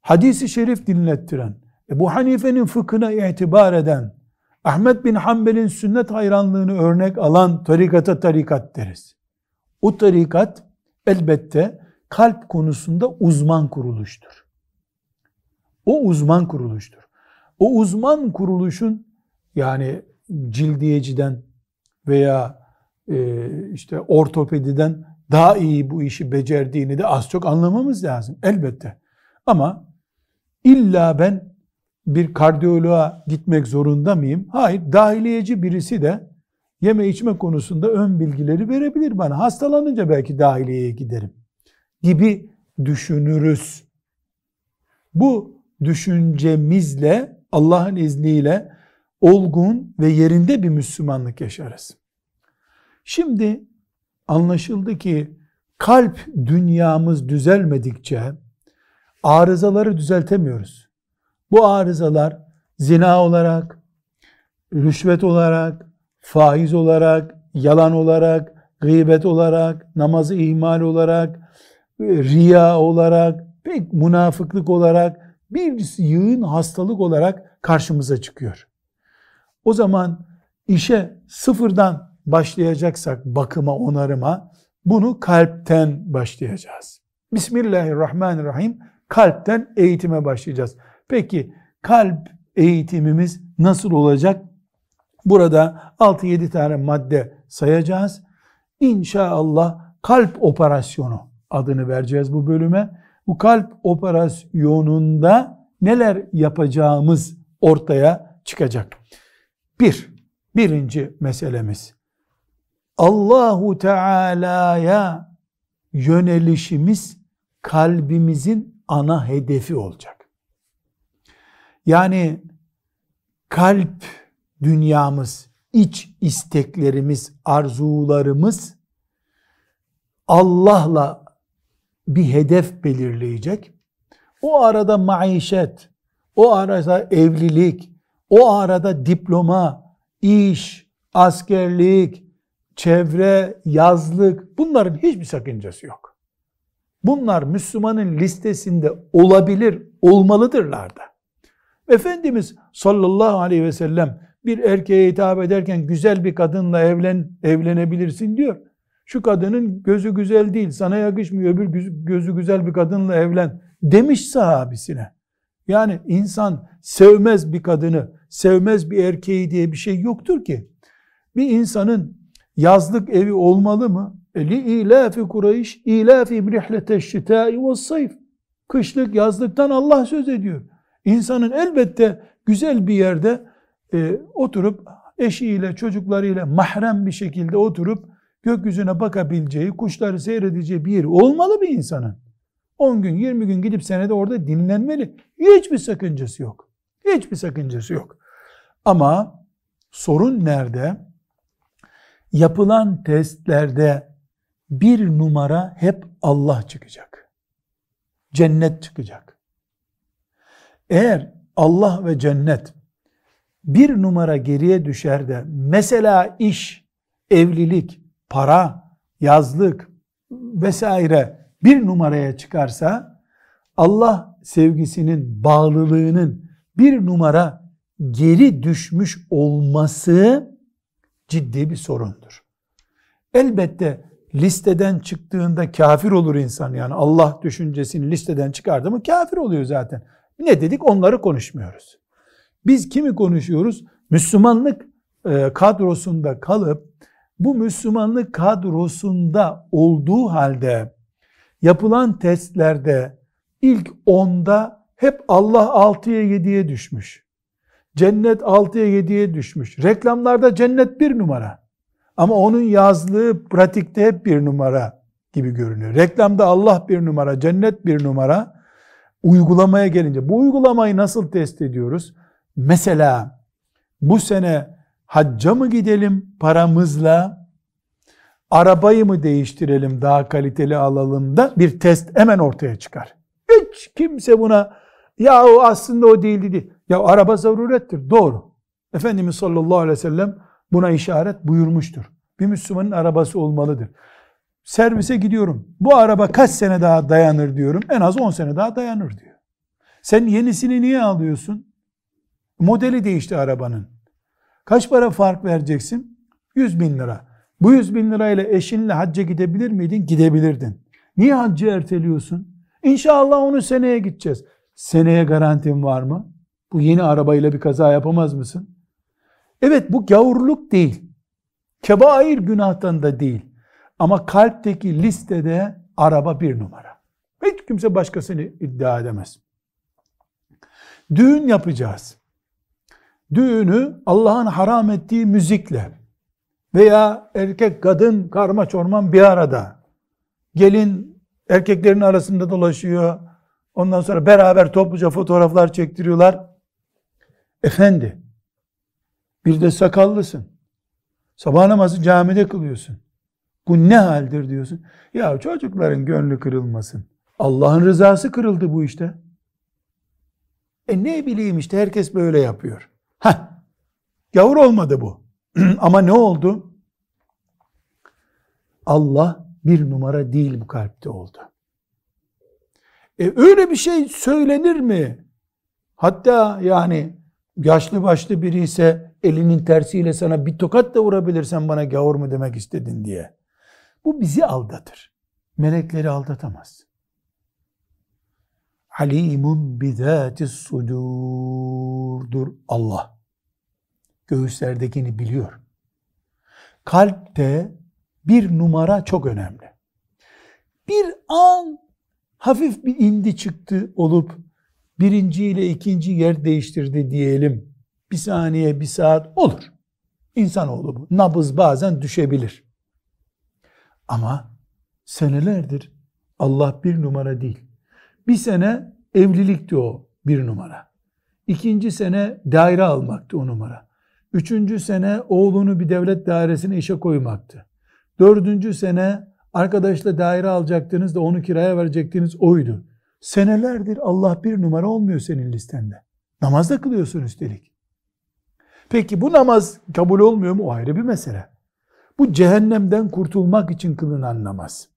hadisi şerif dinlettiren, Ebu Hanife'nin fıkhına itibar eden, Ahmet bin Hanbel'in sünnet hayranlığını örnek alan tarikata tarikat deriz. O tarikat elbette kalp konusunda uzman kuruluştur. O uzman kuruluştur. O uzman kuruluşun yani cildiyeciden veya e, işte ortopediden daha iyi bu işi becerdiğini de az çok anlamamız lazım elbette. Ama illa ben bir kardiyoloğa gitmek zorunda mıyım? Hayır, dahiliyeci birisi de yeme içme konusunda ön bilgileri verebilir bana. Hastalanınca belki dahiliyeye giderim gibi düşünürüz. Bu düşüncemizle Allah'ın izniyle olgun ve yerinde bir Müslümanlık yaşarız. Şimdi anlaşıldı ki kalp dünyamız düzelmedikçe arızaları düzeltemiyoruz. Bu arızalar zina olarak, rüşvet olarak, faiz olarak, yalan olarak, gıybet olarak, namazı ihmal olarak, riya olarak, pek münafıklık olarak bir yığın hastalık olarak karşımıza çıkıyor. O zaman işe sıfırdan başlayacaksak bakıma, onarıma bunu kalpten başlayacağız. Bismillahirrahmanirrahim kalpten eğitime başlayacağız. Peki kalp eğitimimiz nasıl olacak? Burada 6-7 tane madde sayacağız. İnşallah kalp operasyonu adını vereceğiz bu bölüme. Bu kalp operasyonunda neler yapacağımız ortaya çıkacak. Bir, birinci meselemiz. Allahu Teala'ya yönelişimiz kalbimizin ana hedefi olacak. Yani kalp dünyamız, iç isteklerimiz, arzularımız Allah'la bir hedef belirleyecek. O arada maişet, o arada evlilik, o arada diploma, iş, askerlik, çevre, yazlık bunların hiçbir sakıncası yok. Bunlar Müslümanın listesinde olabilir, olmalıdırlar da. Efendimiz sallallahu aleyhi ve sellem bir erkeğe hitap ederken güzel bir kadınla evlen evlenebilirsin diyor. Şu kadının gözü güzel değil, sana yakışmıyor, öbür gözü güzel bir kadınla evlen demiş sahabisine. Yani insan sevmez bir kadını, sevmez bir erkeği diye bir şey yoktur ki. Bir insanın yazlık evi olmalı mı? Li ilafi Kureyş, ilafi rihlete şitai ve sayf. Kışlık, yazlıktan Allah söz ediyor. İnsanın elbette güzel bir yerde e, oturup eşiyle, çocuklarıyla mahrem bir şekilde oturup gökyüzüne bakabileceği, kuşları seyredeceği bir yer olmalı bir insanın. 10 gün, 20 gün gidip senede orada dinlenmeli. Hiçbir sakıncası yok. Hiçbir sakıncası yok. Ama sorun nerede? Yapılan testlerde bir numara hep Allah çıkacak. Cennet çıkacak. Eğer Allah ve cennet bir numara geriye düşer de mesela iş, evlilik, para, yazlık vesaire bir numaraya çıkarsa Allah sevgisinin, bağlılığının bir numara geri düşmüş olması ciddi bir sorundur. Elbette listeden çıktığında kafir olur insan yani Allah düşüncesini listeden çıkardı mı kafir oluyor zaten. Ne dedik onları konuşmuyoruz. Biz kimi konuşuyoruz? Müslümanlık e, kadrosunda kalıp bu Müslümanlık kadrosunda olduğu halde yapılan testlerde ilk onda hep Allah 6'ya 7'ye düşmüş. Cennet 6'ya 7'ye düşmüş. Reklamlarda cennet bir numara. Ama onun yazlığı pratikte hep bir numara gibi görünüyor. Reklamda Allah bir numara, cennet bir numara. Uygulamaya gelince bu uygulamayı nasıl test ediyoruz? Mesela bu sene hacca mı gidelim paramızla, arabayı mı değiştirelim daha kaliteli alalım da bir test hemen ortaya çıkar. Hiç kimse buna ya aslında o değildi değil. Ya araba zarurettir. Doğru. Efendimiz sallallahu aleyhi ve sellem buna işaret buyurmuştur. Bir Müslümanın arabası olmalıdır. Servise gidiyorum. Bu araba kaç sene daha dayanır diyorum. En az 10 sene daha dayanır diyor. Sen yenisini niye alıyorsun? Modeli değişti arabanın. Kaç para fark vereceksin? 100 bin lira. Bu 100 bin lirayla eşinle hacca gidebilir miydin? Gidebilirdin. Niye haccı erteliyorsun? İnşallah onu seneye gideceğiz. Seneye garantin var mı? Bu yeni arabayla bir kaza yapamaz mısın? Evet bu gavurluk değil. Kebair günahtan da değil. Ama kalpteki listede araba bir numara. Hiç kimse başkasını iddia edemez. Düğün yapacağız düğünü Allah'ın haram ettiği müzikle veya erkek kadın karma çorman bir arada gelin erkeklerin arasında dolaşıyor ondan sonra beraber topluca fotoğraflar çektiriyorlar Efendi. Bir de sakallısın. Sabah namazı camide kılıyorsun. Bu ne haldir diyorsun. Ya çocukların gönlü kırılmasın. Allah'ın rızası kırıldı bu işte. E ne bileyim işte herkes böyle yapıyor. Ha, gavur olmadı bu. Ama ne oldu? Allah bir numara değil bu kalpte oldu. E öyle bir şey söylenir mi? Hatta yani yaşlı başlı biri ise elinin tersiyle sana bir tokat da vurabilirsen bana gavur mu demek istedin diye. Bu bizi aldatır. Melekleri aldatamaz. Alimun bizâtis sudurdur Allah. Göğüslerdekini biliyor. Kalpte bir numara çok önemli. Bir an hafif bir indi çıktı olup birinci ile ikinci yer değiştirdi diyelim. Bir saniye, bir saat olur. İnsanoğlu bu. Nabız bazen düşebilir. Ama senelerdir Allah bir numara değil. Bir sene evlilikti o bir numara. İkinci sene daire almaktı o numara. Üçüncü sene oğlunu bir devlet dairesine işe koymaktı. Dördüncü sene arkadaşla daire alacaktınız da onu kiraya verecektiniz oydu. Senelerdir Allah bir numara olmuyor senin listende. Namaz da kılıyorsun üstelik. Peki bu namaz kabul olmuyor mu? O ayrı bir mesele. Bu cehennemden kurtulmak için kılınan namaz.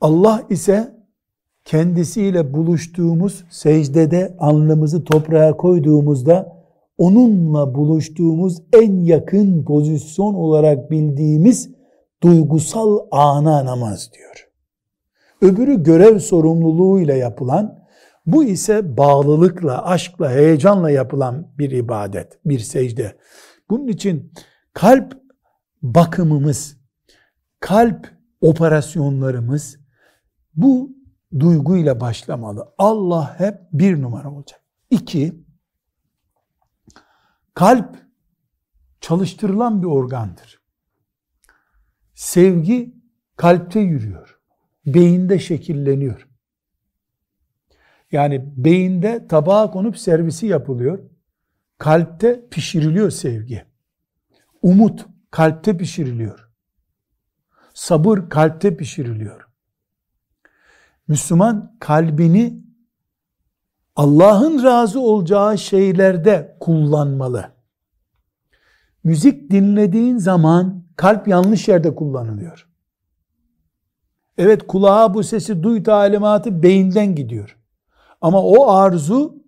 Allah ise kendisiyle buluştuğumuz secdede alnımızı toprağa koyduğumuzda onunla buluştuğumuz en yakın pozisyon olarak bildiğimiz duygusal ana namaz diyor. Öbürü görev sorumluluğuyla yapılan, bu ise bağlılıkla, aşkla, heyecanla yapılan bir ibadet, bir secde. Bunun için kalp bakımımız, kalp operasyonlarımız bu duyguyla başlamalı. Allah hep bir numara olacak. İki, kalp çalıştırılan bir organdır. Sevgi kalpte yürüyor. Beyinde şekilleniyor. Yani beyinde tabağa konup servisi yapılıyor. Kalpte pişiriliyor sevgi. Umut kalpte pişiriliyor. Sabır kalpte pişiriliyor. Müslüman kalbini Allah'ın razı olacağı şeylerde kullanmalı. Müzik dinlediğin zaman kalp yanlış yerde kullanılıyor. Evet kulağa bu sesi duy talimatı beyinden gidiyor. Ama o arzu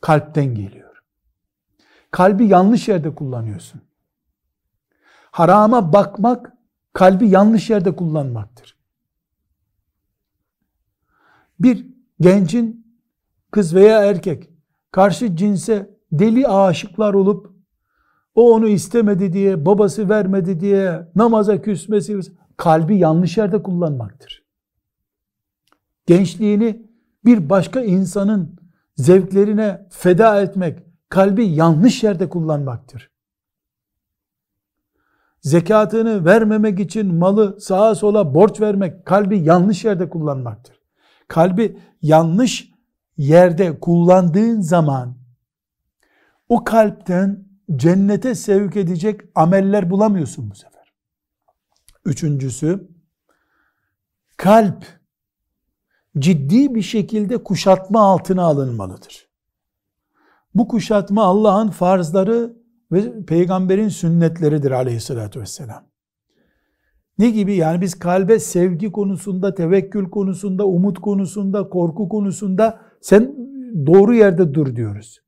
kalpten geliyor. Kalbi yanlış yerde kullanıyorsun. Harama bakmak kalbi yanlış yerde kullanmaktır. Bir gencin kız veya erkek karşı cinse deli aşıklar olup o onu istemedi diye, babası vermedi diye namaza küsmesi kalbi yanlış yerde kullanmaktır. Gençliğini bir başka insanın zevklerine feda etmek kalbi yanlış yerde kullanmaktır. Zekatını vermemek için malı sağa sola borç vermek kalbi yanlış yerde kullanmaktır. Kalbi yanlış yerde kullandığın zaman o kalpten cennete sevk edecek ameller bulamıyorsun bu sefer. Üçüncüsü kalp ciddi bir şekilde kuşatma altına alınmalıdır. Bu kuşatma Allah'ın farzları ve peygamberin sünnetleridir aleyhissalatü vesselam. Ne gibi? Yani biz kalbe sevgi konusunda, tevekkül konusunda, umut konusunda, korku konusunda sen doğru yerde dur diyoruz.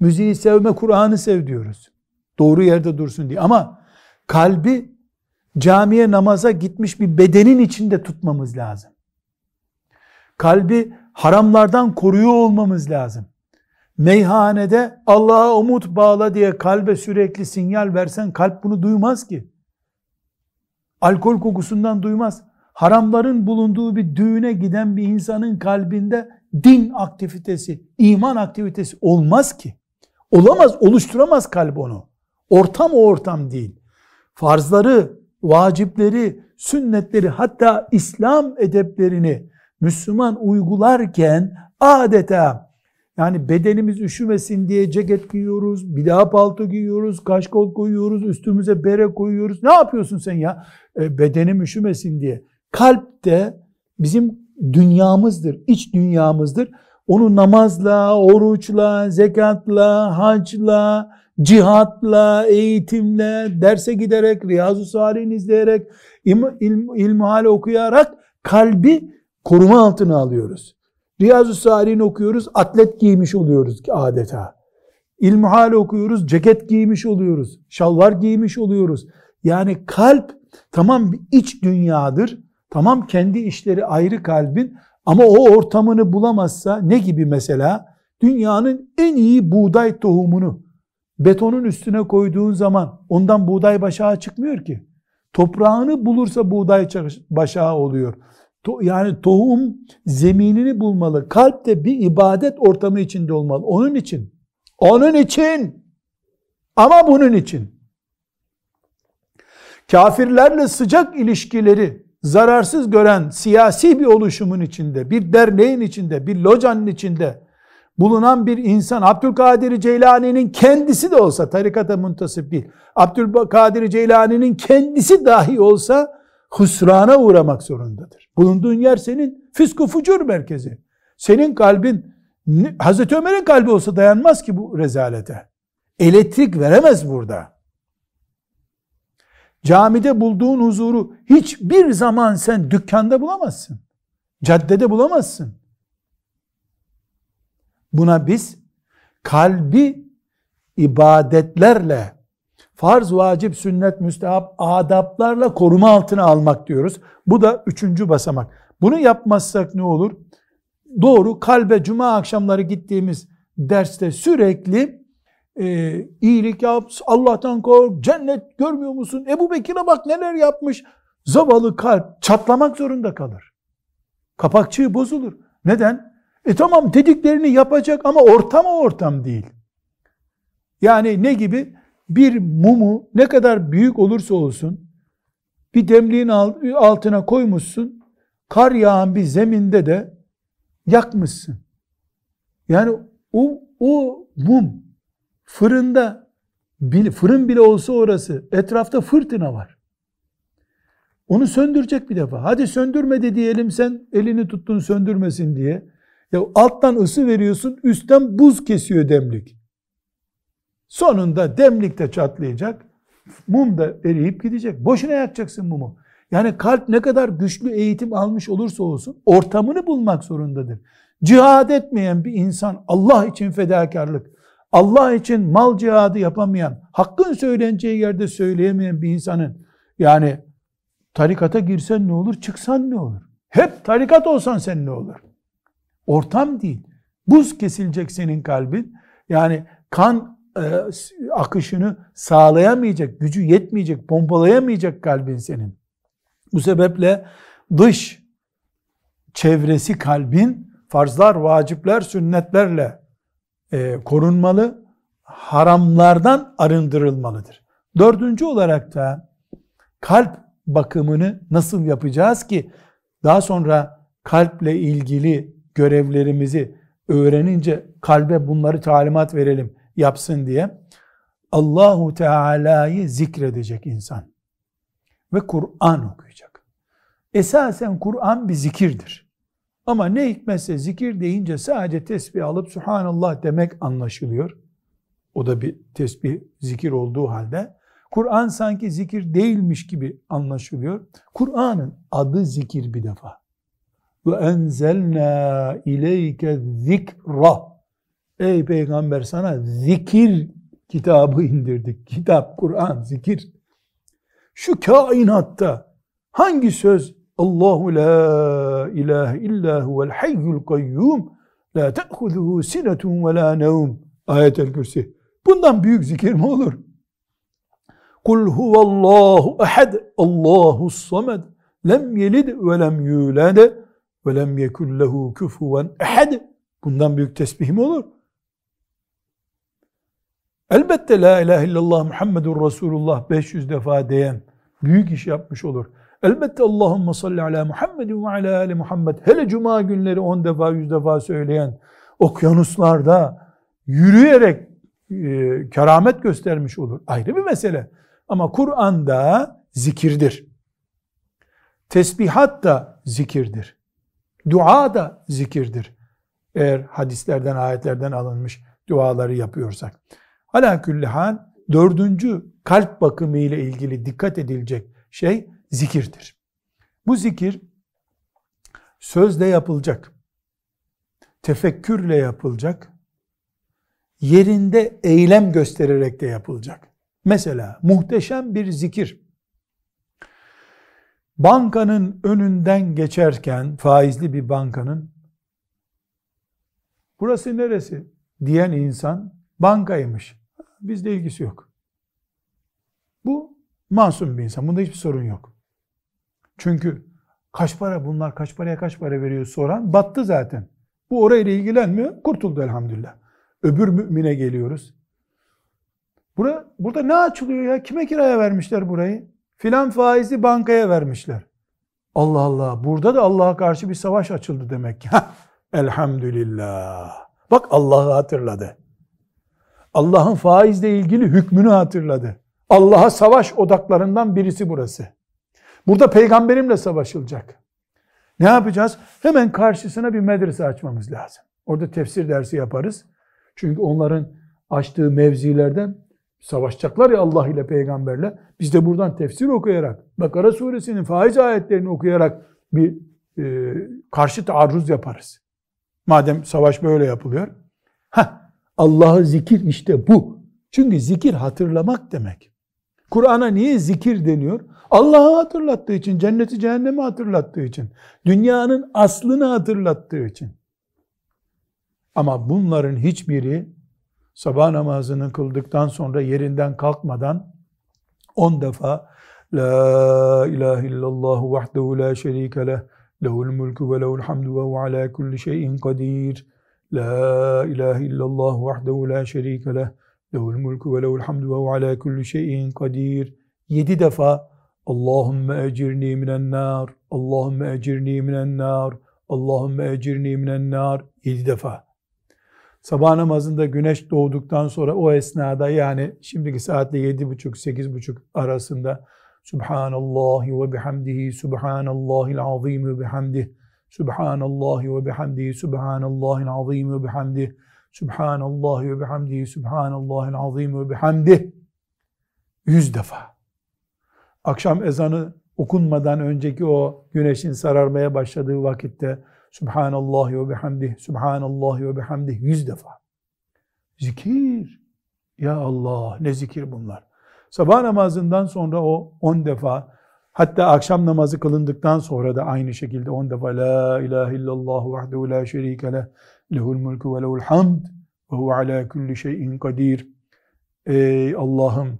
Müziği sevme, Kur'an'ı sev diyoruz. Doğru yerde dursun diye. Ama kalbi camiye namaza gitmiş bir bedenin içinde tutmamız lazım. Kalbi haramlardan koruyor olmamız lazım. Meyhanede Allah'a umut bağla diye kalbe sürekli sinyal versen kalp bunu duymaz ki. Alkol kokusundan duymaz. Haramların bulunduğu bir düğüne giden bir insanın kalbinde din aktivitesi, iman aktivitesi olmaz ki. Olamaz, oluşturamaz kalp onu. Ortam o ortam değil. Farzları, vacipleri, sünnetleri hatta İslam edeplerini Müslüman uygularken adeta Yani bedenimiz üşümesin diye ceket giyiyoruz, bir daha palto giyiyoruz, kaşkol koyuyoruz, üstümüze bere koyuyoruz. Ne yapıyorsun sen ya? E, bedenim üşümesin diye. Kalp de bizim dünyamızdır, iç dünyamızdır. Onu namazla, oruçla, zekatla, hacla, cihatla, eğitimle, derse giderek, Riyazu Salih'in izleyerek, ilm, ilm, ilmihal okuyarak kalbi koruma altına alıyoruz. Riyazu Salih'in okuyoruz, atlet giymiş oluyoruz adeta. İlmihal okuyoruz, ceket giymiş oluyoruz, şalvar giymiş oluyoruz. Yani kalp tamam bir iç dünyadır, tamam kendi işleri ayrı kalbin ama o ortamını bulamazsa ne gibi mesela? Dünyanın en iyi buğday tohumunu betonun üstüne koyduğun zaman ondan buğday başağı çıkmıyor ki. Toprağını bulursa buğday başağı oluyor. Yani tohum zeminini bulmalı. Kalp de bir ibadet ortamı içinde olmalı. Onun için. Onun için. Ama bunun için. Kafirlerle sıcak ilişkileri zararsız gören siyasi bir oluşumun içinde, bir derneğin içinde, bir locanın içinde bulunan bir insan Abdülkadir Ceylani'nin kendisi de olsa tarikata muntasip değil. Abdülkadir Ceylani'nin kendisi dahi olsa husrana uğramak zorundadır. Bulunduğun yer senin fisku fucur merkezi. Senin kalbin Hazreti Ömer'in kalbi olsa dayanmaz ki bu rezalete. Elektrik veremez burada. Camide bulduğun huzuru hiçbir zaman sen dükkanda bulamazsın. Caddede bulamazsın. Buna biz kalbi ibadetlerle, farz, vacip, sünnet, müstehap, adaplarla koruma altına almak diyoruz. Bu da üçüncü basamak. Bunu yapmazsak ne olur? Doğru kalbe cuma akşamları gittiğimiz derste sürekli e, iyilik yap, Allah'tan kork, cennet görmüyor musun? Ebu Bekir'e bak neler yapmış. Zavallı kalp çatlamak zorunda kalır. Kapakçığı bozulur. Neden? E tamam dediklerini yapacak ama ortam o ortam değil. Yani ne gibi? Bir mumu ne kadar büyük olursa olsun bir demliğin altına koymuşsun, kar yağan bir zeminde de yakmışsın. Yani o, o mum fırında fırın bile olsa orası etrafta fırtına var. Onu söndürecek bir defa. Hadi söndürmedi diyelim sen elini tuttun söndürmesin diye. Ya alttan ısı veriyorsun, üstten buz kesiyor demlik. Sonunda demlik de çatlayacak, mum da eriyip gidecek. Boşuna yakacaksın mumu. Yani kalp ne kadar güçlü eğitim almış olursa olsun ortamını bulmak zorundadır. Cihad etmeyen bir insan Allah için fedakarlık, Allah için mal cihadı yapamayan, hakkın söyleneceği yerde söyleyemeyen bir insanın yani tarikata girsen ne olur, çıksan ne olur? Hep tarikat olsan sen ne olur? Ortam değil. Buz kesilecek senin kalbin. Yani kan akışını sağlayamayacak, gücü yetmeyecek, pompalayamayacak kalbin senin. Bu sebeple dış çevresi kalbin farzlar, vacipler, sünnetlerle e, korunmalı, haramlardan arındırılmalıdır. Dördüncü olarak da kalp bakımını nasıl yapacağız ki daha sonra kalple ilgili görevlerimizi öğrenince kalbe bunları talimat verelim yapsın diye Allahu Teala'yı zikredecek insan ve Kur'an okuyacak. Esasen Kur'an bir zikirdir. Ama ne hikmetse zikir deyince sadece tesbih alıp Subhanallah demek anlaşılıyor. O da bir tesbih, zikir olduğu halde. Kur'an sanki zikir değilmiş gibi anlaşılıyor. Kur'an'ın adı zikir bir defa ve enzelna ileyke zikra. Ey peygamber sana zikir kitabı indirdik. Kitap, Kur'an, zikir. Şu kainatta hangi söz Allahu la ilahe illa huvel hayyul kayyum la te'huzuhu sinetun ve la nevm ayetel kürsi. Bundan büyük zikir mi olur? Kul huvallahu ehad Allahu samed lem yelid ve lem yulad ve lem yekun lehu küfuven ehad. Bundan büyük tesbih mi olur? Elbette la ilahe illallah Muhammedun Resulullah 500 defa diyen büyük iş yapmış olur. Elbette Allahümme salli ala Muhammedin ve ala ali Muhammed. Hele cuma günleri 10 defa 100 defa söyleyen okyanuslarda yürüyerek e, keramet göstermiş olur. Ayrı bir mesele. Ama Kur'an'da zikirdir. Tesbihat da zikirdir. Dua da zikirdir. Eğer hadislerden, ayetlerden alınmış duaları yapıyorsak. Hala külli dördüncü kalp bakımı ile ilgili dikkat edilecek şey zikirdir. Bu zikir sözle yapılacak, tefekkürle yapılacak, yerinde eylem göstererek de yapılacak. Mesela muhteşem bir zikir. Bankanın önünden geçerken faizli bir bankanın burası neresi diyen insan bankaymış. Bizde ilgisi yok. Bu masum bir insan. Bunda hiçbir sorun yok. Çünkü kaç para bunlar kaç paraya kaç para veriyor soran battı zaten. Bu orayla ilgilenmiyor. Kurtuldu elhamdülillah. Öbür mümine geliyoruz. Bura, burada ne açılıyor ya? Kime kiraya vermişler burayı? Filan faizli bankaya vermişler. Allah Allah. Burada da Allah'a karşı bir savaş açıldı demek ki. Elhamdülillah. Bak Allah'ı hatırladı. Allah'ın faizle ilgili hükmünü hatırladı. Allah'a savaş odaklarından birisi burası. Burada peygamberimle savaşılacak. Ne yapacağız? Hemen karşısına bir medrese açmamız lazım. Orada tefsir dersi yaparız. Çünkü onların açtığı mevzilerden savaşacaklar ya Allah ile peygamberle. Biz de buradan tefsir okuyarak, Bakara suresinin faiz ayetlerini okuyarak bir e, karşı taarruz yaparız. Madem savaş böyle yapılıyor. Heh, Allah'ı zikir işte bu. Çünkü zikir hatırlamak demek. Kur'an'a niye zikir deniyor? Allah'ı hatırlattığı için, cenneti cehennemi hatırlattığı için, dünyanın aslını hatırlattığı için. Ama bunların hiçbiri sabah namazını kıldıktan sonra yerinden kalkmadan on defa La ilahe illallah vahdehu la şerike leh lehul mulku ve lehul hamdu ve ala kulli şeyin kadir La ilahe illallah vahdehu la şerike leh. Lehul mulku ve lehul hamdu ve ala kulli şeyin kadir. Yedi defa Allahümme ecirni minen nar Allahümme ecirni minen nar Allahümme ecirni minen nar. Yedi defa. Sabah namazında güneş doğduktan sonra o esnada yani şimdiki saatle yedi buçuk, sekiz buçuk arasında Subhanallahi ve bihamdihi Subhanallahil azim ve bihamdih Subhanallahi ve bihamdihi Subhanallahil azim ve bihamdih Subhanallahi ve bihamdihi Subhanallahil azim ve bihamdih yüz defa. Akşam ezanı okunmadan önceki o güneşin sararmaya başladığı vakitte Subhanallah ve bihamdih, Subhanallah ve bihamdih yüz defa. Zikir. Ya Allah ne zikir bunlar. Sabah namazından sonra o on defa hatta akşam namazı kılındıktan sonra da aynı şekilde on defa La ilahe illallah vahdehu la şerike leh lehul mulku ve lehul hamd ve hu ala kulli şeyin kadir. Ey Allah'ım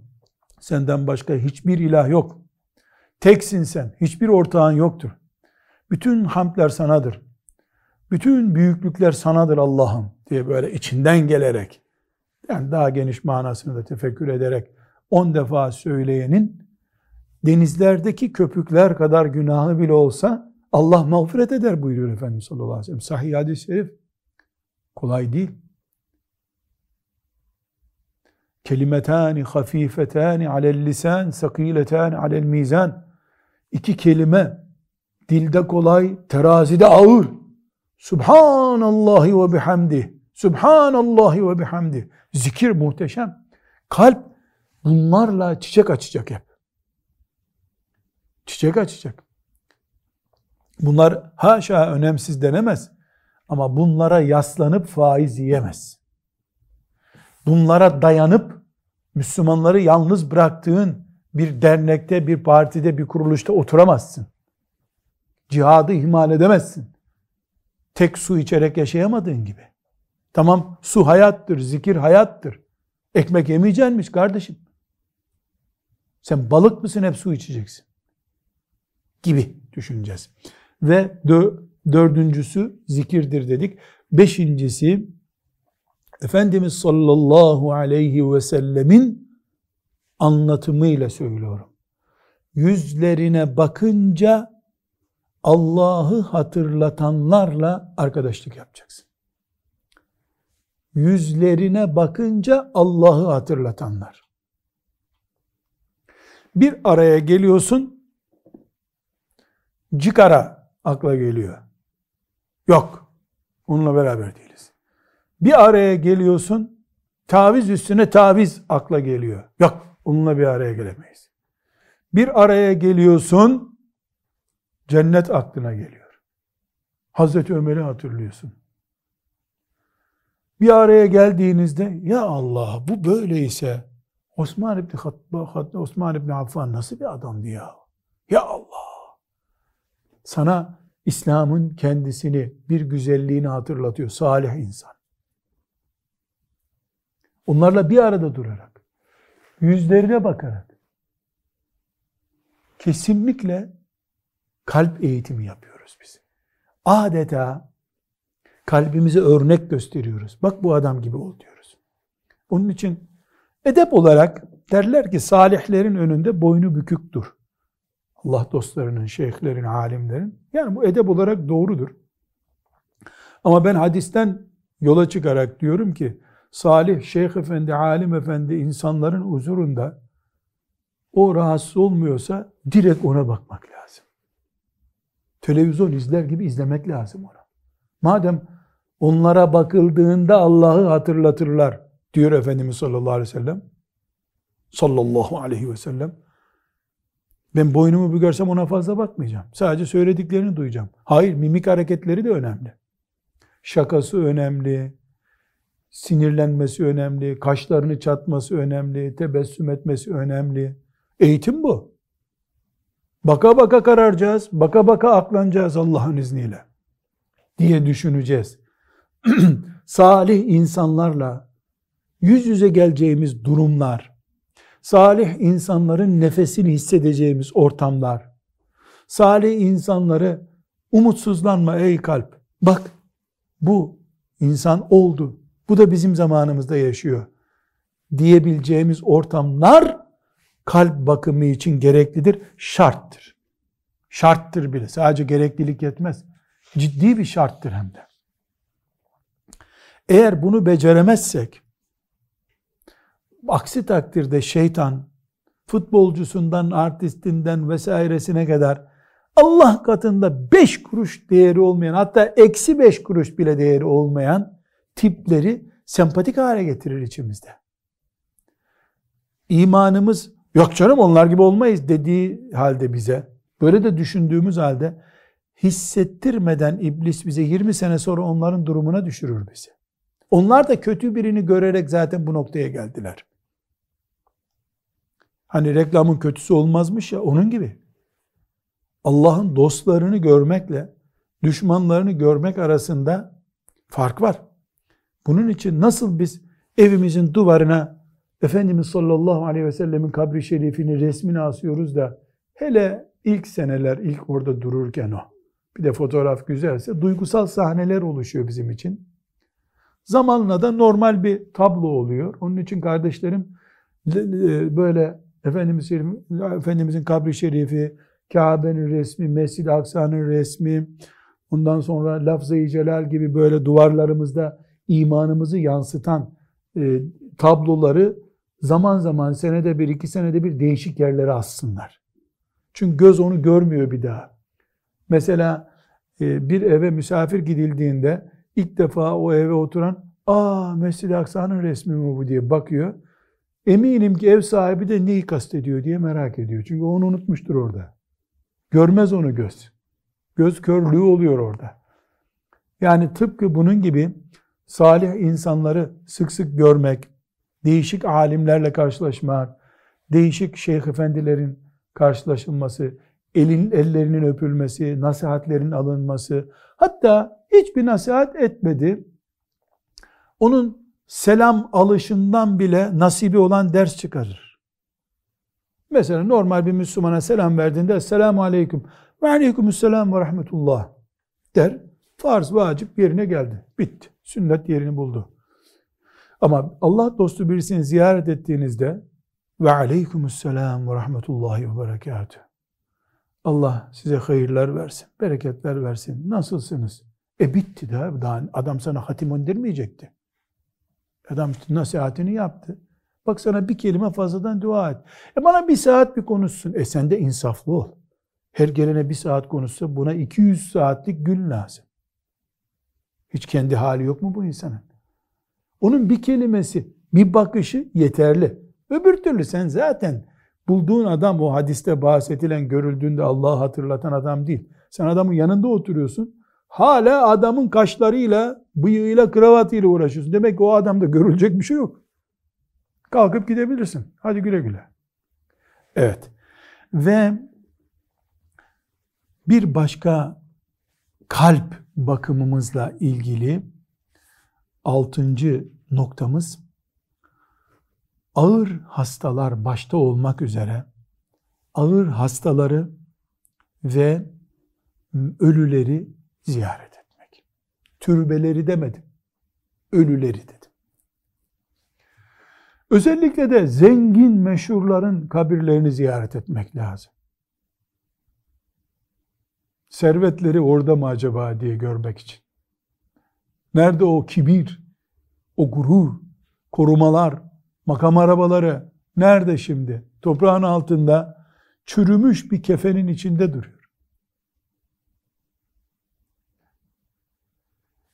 senden başka hiçbir ilah yok. Teksin sen. Hiçbir ortağın yoktur. Bütün hamdler sanadır. Bütün büyüklükler sanadır Allah'ım diye böyle içinden gelerek yani daha geniş manasını da tefekkür ederek on defa söyleyenin denizlerdeki köpükler kadar günahı bile olsa Allah mağfiret eder buyuruyor Efendimiz sallallahu aleyhi ve sellem. Sahih hadis-i şerif. Kolay değil. Kelimetani hafifetani alel lisan sakiletani alel mizan. İki kelime dilde kolay, terazide ağır. Subhanallahi ve bihamdi. Subhanallahi ve bihamdi. Zikir muhteşem. Kalp bunlarla çiçek açacak hep. Çiçek açacak. Bunlar haşa önemsiz denemez. Ama bunlara yaslanıp faiz yiyemez. Bunlara dayanıp Müslümanları yalnız bıraktığın bir dernekte, bir partide, bir kuruluşta oturamazsın. Cihadı ihmal edemezsin tek su içerek yaşayamadığın gibi. Tamam su hayattır, zikir hayattır. Ekmek yemeyecekmiş kardeşim. Sen balık mısın hep su içeceksin. Gibi düşüneceğiz. Ve dördüncüsü zikirdir dedik. Beşincisi Efendimiz sallallahu aleyhi ve sellemin anlatımıyla söylüyorum. Yüzlerine bakınca Allah'ı hatırlatanlarla arkadaşlık yapacaksın. yüzlerine bakınca Allah'ı hatırlatanlar. Bir araya geliyorsun, cikara akla geliyor. Yok, onunla beraber değiliz. Bir araya geliyorsun, taviz üstüne taviz akla geliyor. Yok, onunla bir araya gelemeyiz. Bir araya geliyorsun, cennet aklına geliyor. Hazreti Ömer'i hatırlıyorsun. Bir araya geldiğinizde ya Allah bu böyleyse Osman İbni Hattab, Osman İbni Affan nasıl bir adamdı ya? Sana İslam'ın kendisini, bir güzelliğini hatırlatıyor. Salih insan. Onlarla bir arada durarak, yüzlerine bakarak kesinlikle kalp eğitimi yapıyoruz biz. Adeta kalbimize örnek gösteriyoruz. Bak bu adam gibi ol diyoruz. Onun için edep olarak derler ki salihlerin önünde boynu bükük dur. Allah dostlarının, şeyhlerin, alimlerin. Yani bu edep olarak doğrudur. Ama ben hadisten yola çıkarak diyorum ki salih, şeyh efendi, alim efendi insanların huzurunda o rahatsız olmuyorsa direkt ona bakmak lazım. Televizyon izler gibi izlemek lazım ona. Madem onlara bakıldığında Allah'ı hatırlatırlar diyor Efendimiz sallallahu aleyhi ve sellem. Sallallahu aleyhi ve sellem. Ben boynumu bükersem ona fazla bakmayacağım. Sadece söylediklerini duyacağım. Hayır, mimik hareketleri de önemli. Şakası önemli, sinirlenmesi önemli, kaşlarını çatması önemli, tebessüm etmesi önemli. Eğitim bu. Baka baka kararacağız, baka baka aklanacağız Allah'ın izniyle diye düşüneceğiz. Salih insanlarla yüz yüze geleceğimiz durumlar, salih insanların nefesini hissedeceğimiz ortamlar, salih insanları umutsuzlanma ey kalp, bak bu insan oldu, bu da bizim zamanımızda yaşıyor diyebileceğimiz ortamlar kalp bakımı için gereklidir, şarttır. Şarttır bile. Sadece gereklilik yetmez. Ciddi bir şarttır hem de. Eğer bunu beceremezsek, aksi takdirde şeytan, futbolcusundan, artistinden vesairesine kadar Allah katında beş kuruş değeri olmayan, hatta eksi beş kuruş bile değeri olmayan tipleri sempatik hale getirir içimizde. İmanımız, yok canım onlar gibi olmayız dediği halde bize, böyle de düşündüğümüz halde, hissettirmeden iblis bize 20 sene sonra onların durumuna düşürür bizi. Onlar da kötü birini görerek zaten bu noktaya geldiler. Hani reklamın kötüsü olmazmış ya onun gibi. Allah'ın dostlarını görmekle düşmanlarını görmek arasında fark var. Bunun için nasıl biz evimizin duvarına Efendimiz sallallahu aleyhi ve sellemin kabri şerifini resmini asıyoruz da hele ilk seneler ilk orada dururken o bir de fotoğraf güzelse duygusal sahneler oluşuyor bizim için. Zamanla da normal bir tablo oluyor. Onun için kardeşlerim böyle Efendimiz Efendimizin kabri şerifi, Kabe'nin resmi, Mescid-i Aksa'nın resmi, ondan sonra lafz-ı celal gibi böyle duvarlarımızda imanımızı yansıtan e, tabloları zaman zaman senede bir, iki senede bir değişik yerlere assınlar. Çünkü göz onu görmüyor bir daha. Mesela e, bir eve misafir gidildiğinde ilk defa o eve oturan ''Aa Mescid-i Aksa'nın resmi mi bu?'' diye bakıyor. Eminim ki ev sahibi de neyi kastediyor diye merak ediyor. Çünkü onu unutmuştur orada. Görmez onu göz. Göz körlüğü oluyor orada. Yani tıpkı bunun gibi salih insanları sık sık görmek, değişik alimlerle karşılaşmak, değişik şeyh efendilerin karşılaşılması, elin ellerinin öpülmesi, nasihatlerin alınması, hatta hiçbir nasihat etmedi. Onun selam alışından bile nasibi olan ders çıkarır. Mesela normal bir Müslümana selam verdiğinde Esselamu Aleyküm ve Aleykümselam ve Rahmetullah der. Farz, vacip yerine geldi. Bitti. Sünnet yerini buldu. Ama Allah dostu birisini ziyaret ettiğinizde ve aleykümselam ve rahmetullahi ve berekatuhu. Allah size hayırlar versin, bereketler versin. Nasılsınız? E bitti de daha adam sana hatim indirmeyecekti. Adam nasihatini yaptı. Bak sana bir kelime fazladan dua et. E bana bir saat bir konuşsun. E sen de insaflı ol. Her gelene bir saat konuşsa buna 200 saatlik gün lazım. Hiç kendi hali yok mu bu insanın? Onun bir kelimesi, bir bakışı yeterli. Öbür türlü sen zaten bulduğun adam o hadiste bahsedilen, görüldüğünde Allah'ı hatırlatan adam değil. Sen adamın yanında oturuyorsun. Hala adamın kaşlarıyla, bıyığıyla, kravatıyla uğraşıyorsun. Demek ki o adamda görülecek bir şey yok. Kalkıp gidebilirsin. Hadi güle güle. Evet. Ve bir başka kalp bakımımızla ilgili altıncı noktamız ağır hastalar başta olmak üzere ağır hastaları ve ölüleri ziyaret etmek. Türbeleri demedim. Ölüleri dedim. Özellikle de zengin meşhurların kabirlerini ziyaret etmek lazım. Servetleri orada mı acaba diye görmek için. Nerede o kibir, o gurur, korumalar, makam arabaları nerede şimdi? Toprağın altında çürümüş bir kefenin içinde duruyor.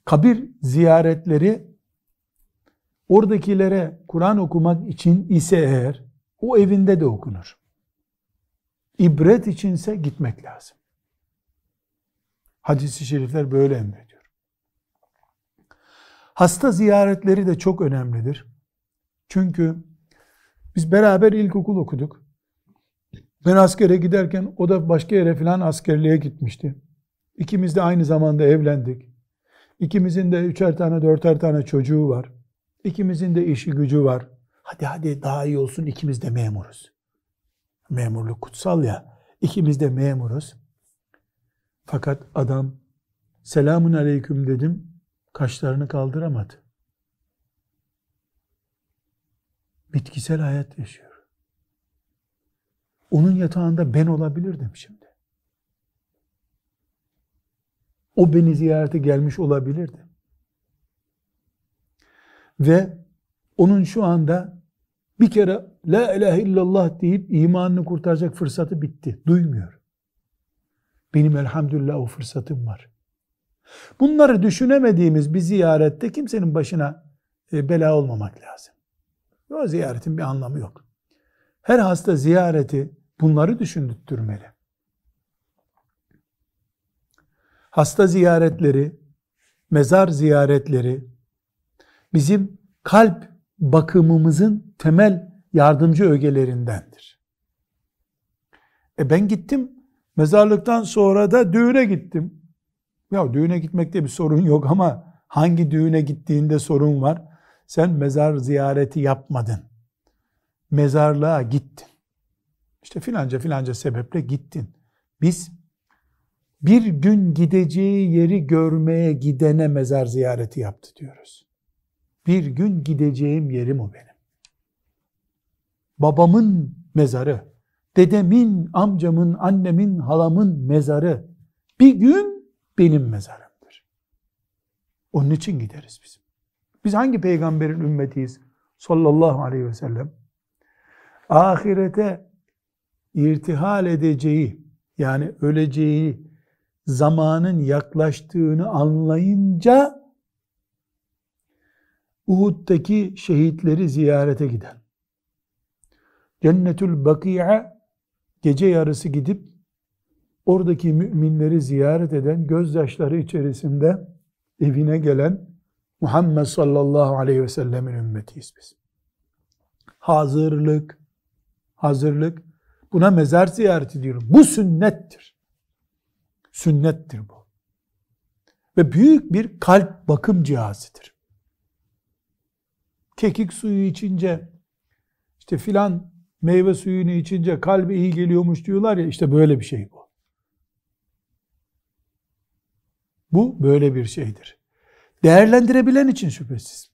Kabir ziyaretleri oradakilere Kur'an okumak için ise eğer o evinde de okunur. İbret içinse gitmek lazım. Hadis-i şerifler böyle emrediyor. Hasta ziyaretleri de çok önemlidir. Çünkü biz beraber ilkokul okuduk. Ben askere giderken o da başka yere falan askerliğe gitmişti. İkimiz de aynı zamanda evlendik. İkimizin de üçer tane dörter tane çocuğu var. İkimizin de işi gücü var. Hadi hadi daha iyi olsun ikimiz de memuruz. Memurluk kutsal ya. İkimiz de memuruz. Fakat adam selamun aleyküm dedim. Kaşlarını kaldıramadı. Bitkisel hayat yaşıyor. Onun yatağında ben olabilirdim şimdi. O beni ziyarete gelmiş olabilirdi. Ve onun şu anda bir kere La ilahe illallah deyip imanını kurtaracak fırsatı bitti. Duymuyor. Benim elhamdülillah o fırsatım var. Bunları düşünemediğimiz bir ziyarette kimsenin başına e, bela olmamak lazım. O ziyaretin bir anlamı yok. Her hasta ziyareti bunları düşündürtmeli. Hasta ziyaretleri, mezar ziyaretleri bizim kalp bakımımızın temel yardımcı ögelerindendir. E ben gittim, mezarlıktan sonra da düğüne gittim. Ya düğüne gitmekte bir sorun yok ama hangi düğüne gittiğinde sorun var? Sen mezar ziyareti yapmadın. Mezarlığa gittin. İşte filanca filanca sebeple gittin. Biz bir gün gideceği yeri görmeye gidene mezar ziyareti yaptı diyoruz. Bir gün gideceğim yerim o benim. Babamın mezarı, dedemin, amcamın, annemin, halamın mezarı bir gün benim mezarımdır. Onun için gideriz biz. Biz hangi peygamberin ümmetiyiz? Sallallahu aleyhi ve sellem. Ahirete irtihal edeceği, yani öleceği zamanın yaklaştığını anlayınca Uhud'daki şehitleri ziyarete giden, Cennetül Baki'e gece yarısı gidip oradaki müminleri ziyaret eden gözyaşları içerisinde evine gelen Muhammed sallallahu aleyhi ve sellemin ümmetiyiz biz. Hazırlık, hazırlık. Buna mezar ziyareti diyorum. Bu sünnettir. Sünnettir bu. Ve büyük bir kalp bakım cihazıdır. Kekik suyu içince işte filan meyve suyunu içince kalbe iyi geliyormuş diyorlar ya işte böyle bir şey bu. Bu böyle bir şeydir. Değerlendirebilen için şüphesiz.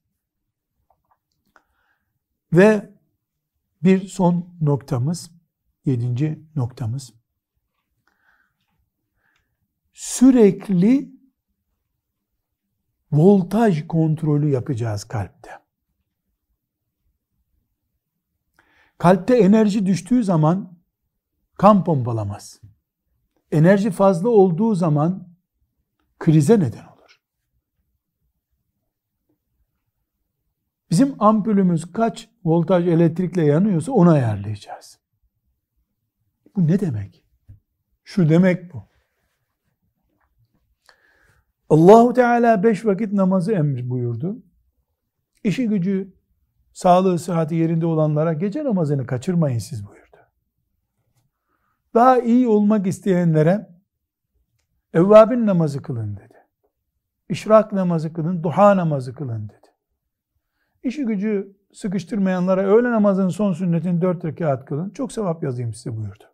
Ve bir son noktamız, yedinci noktamız, sürekli voltaj kontrolü yapacağız kalpte. Kalpte enerji düştüğü zaman kan pompalamaz. Enerji fazla olduğu zaman krize neden olur. Bizim ampulümüz kaç voltaj elektrikle yanıyorsa onu ayarlayacağız. Bu ne demek? Şu demek bu. Allahu Teala beş vakit namazı emir buyurdu. İşi gücü, sağlığı, sıhhati yerinde olanlara gece namazını kaçırmayın siz buyurdu. Daha iyi olmak isteyenlere evvabin namazı kılın dedi. İşrak namazı kılın, duha namazı kılın dedi. İşi gücü sıkıştırmayanlara öğle namazının son sünnetini dört rekat kılın. Çok sevap yazayım size buyurdu.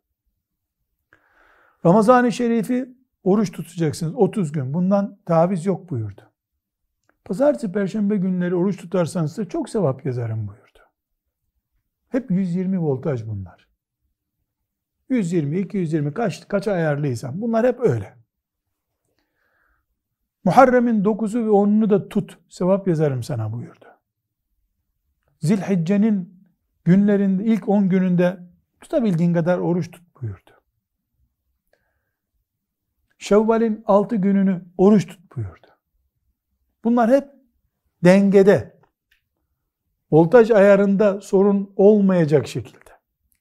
Ramazan-ı Şerif'i oruç tutacaksınız 30 gün. Bundan taviz yok buyurdu. Pazartesi, perşembe günleri oruç tutarsanız size çok sevap yazarım buyurdu. Hep 120 voltaj bunlar. 120, 220 kaç, kaç ayarlıysan bunlar hep öyle. Muharrem'in 9'u ve 10'unu da tut, sevap yazarım sana buyurdu. Zilhicce'nin günlerinde, ilk 10 gününde tutabildiğin kadar oruç tut buyurdu. Şevval'in 6 gününü oruç tut buyurdu. Bunlar hep dengede, voltaj ayarında sorun olmayacak şekilde.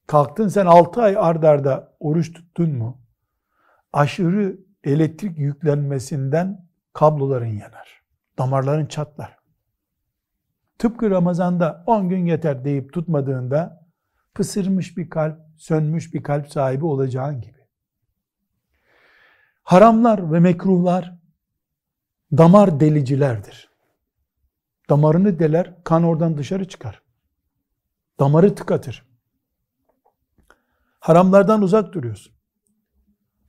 Kalktın sen 6 ay ardarda oruç tuttun mu? Aşırı elektrik yüklenmesinden kabloların yanar. Damarların çatlar. Tıpkı Ramazan'da 10 gün yeter deyip tutmadığında pısırmış bir kalp, sönmüş bir kalp sahibi olacağın gibi. Haramlar ve mekruhlar damar delicilerdir. Damarını deler, kan oradan dışarı çıkar. Damarı tıkatır. Haramlardan uzak duruyorsun.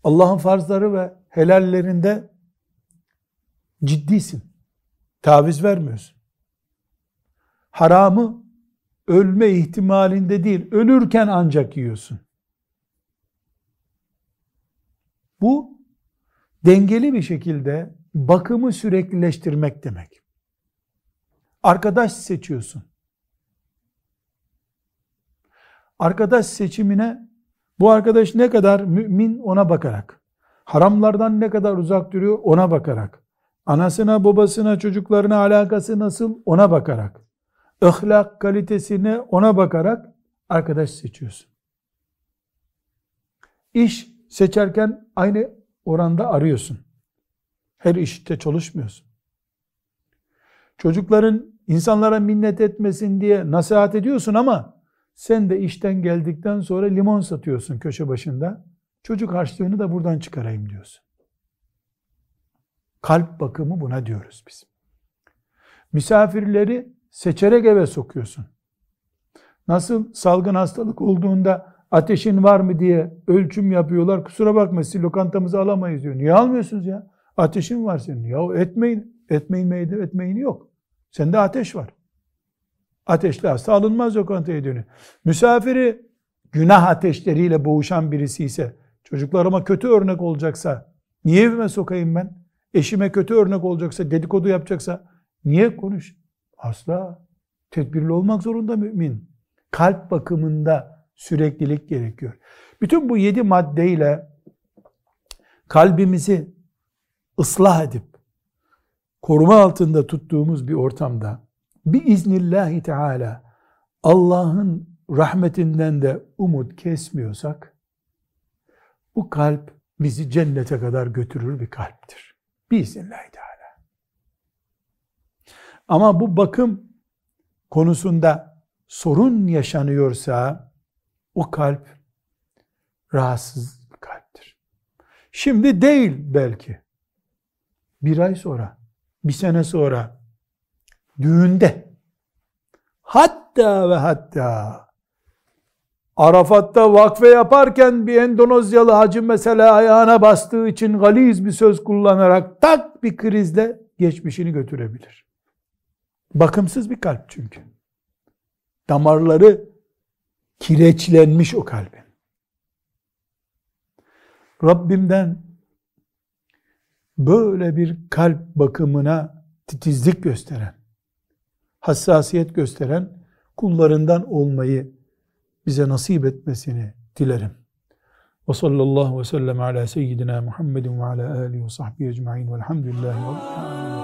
Allah'ın farzları ve helallerinde ciddisin. Taviz vermiyorsun. Haramı ölme ihtimalinde değil, ölürken ancak yiyorsun. Bu dengeli bir şekilde bakımı süreklileştirmek demek. Arkadaş seçiyorsun. Arkadaş seçimine bu arkadaş ne kadar mümin ona bakarak, haramlardan ne kadar uzak duruyor ona bakarak, anasına, babasına, çocuklarına alakası nasıl ona bakarak, ahlak kalitesine ona bakarak arkadaş seçiyorsun. İş seçerken aynı oranda arıyorsun. Her işte çalışmıyorsun. Çocukların insanlara minnet etmesin diye nasihat ediyorsun ama sen de işten geldikten sonra limon satıyorsun köşe başında. Çocuk harçlığını da buradan çıkarayım diyorsun. Kalp bakımı buna diyoruz biz. Misafirleri seçerek eve sokuyorsun. Nasıl salgın hastalık olduğunda ateşin var mı diye ölçüm yapıyorlar. Kusura bakma siz lokantamızı alamayız diyor. Niye almıyorsunuz ya? Ateşin var senin. Ya etmeyin. Etmeyin meyde etmeyin yok. Sende ateş var. Ateşli hasta alınmaz lokantaya dönüyor. Misafiri günah ateşleriyle boğuşan birisi ise çocuklarıma kötü örnek olacaksa niye evime sokayım ben? Eşime kötü örnek olacaksa, dedikodu yapacaksa niye konuş? Asla. Tedbirli olmak zorunda mümin. Kalp bakımında süreklilik gerekiyor. Bütün bu yedi maddeyle kalbimizi ıslah edip koruma altında tuttuğumuz bir ortamda biiznillahi teala Allah'ın rahmetinden de umut kesmiyorsak bu kalp bizi cennete kadar götürür bir kalptir. Biiznillahü teala. Ama bu bakım konusunda sorun yaşanıyorsa o kalp rahatsız kalptir. Şimdi değil belki. Bir ay sonra, bir sene sonra düğünde hatta ve hatta Arafat'ta vakfe yaparken bir Endonezyalı hacı mesela ayağına bastığı için galiz bir söz kullanarak tak bir krizle geçmişini götürebilir. Bakımsız bir kalp çünkü. Damarları kireçlenmiş o kalbin. Rabbimden böyle bir kalp bakımına titizlik gösteren, hassasiyet gösteren kullarından olmayı bize nasip etmesini dilerim. Ve sallallahu ve sellem ala seyyidina Muhammedin ve ala alihi ve sahbihi ecma'in velhamdülillahi ve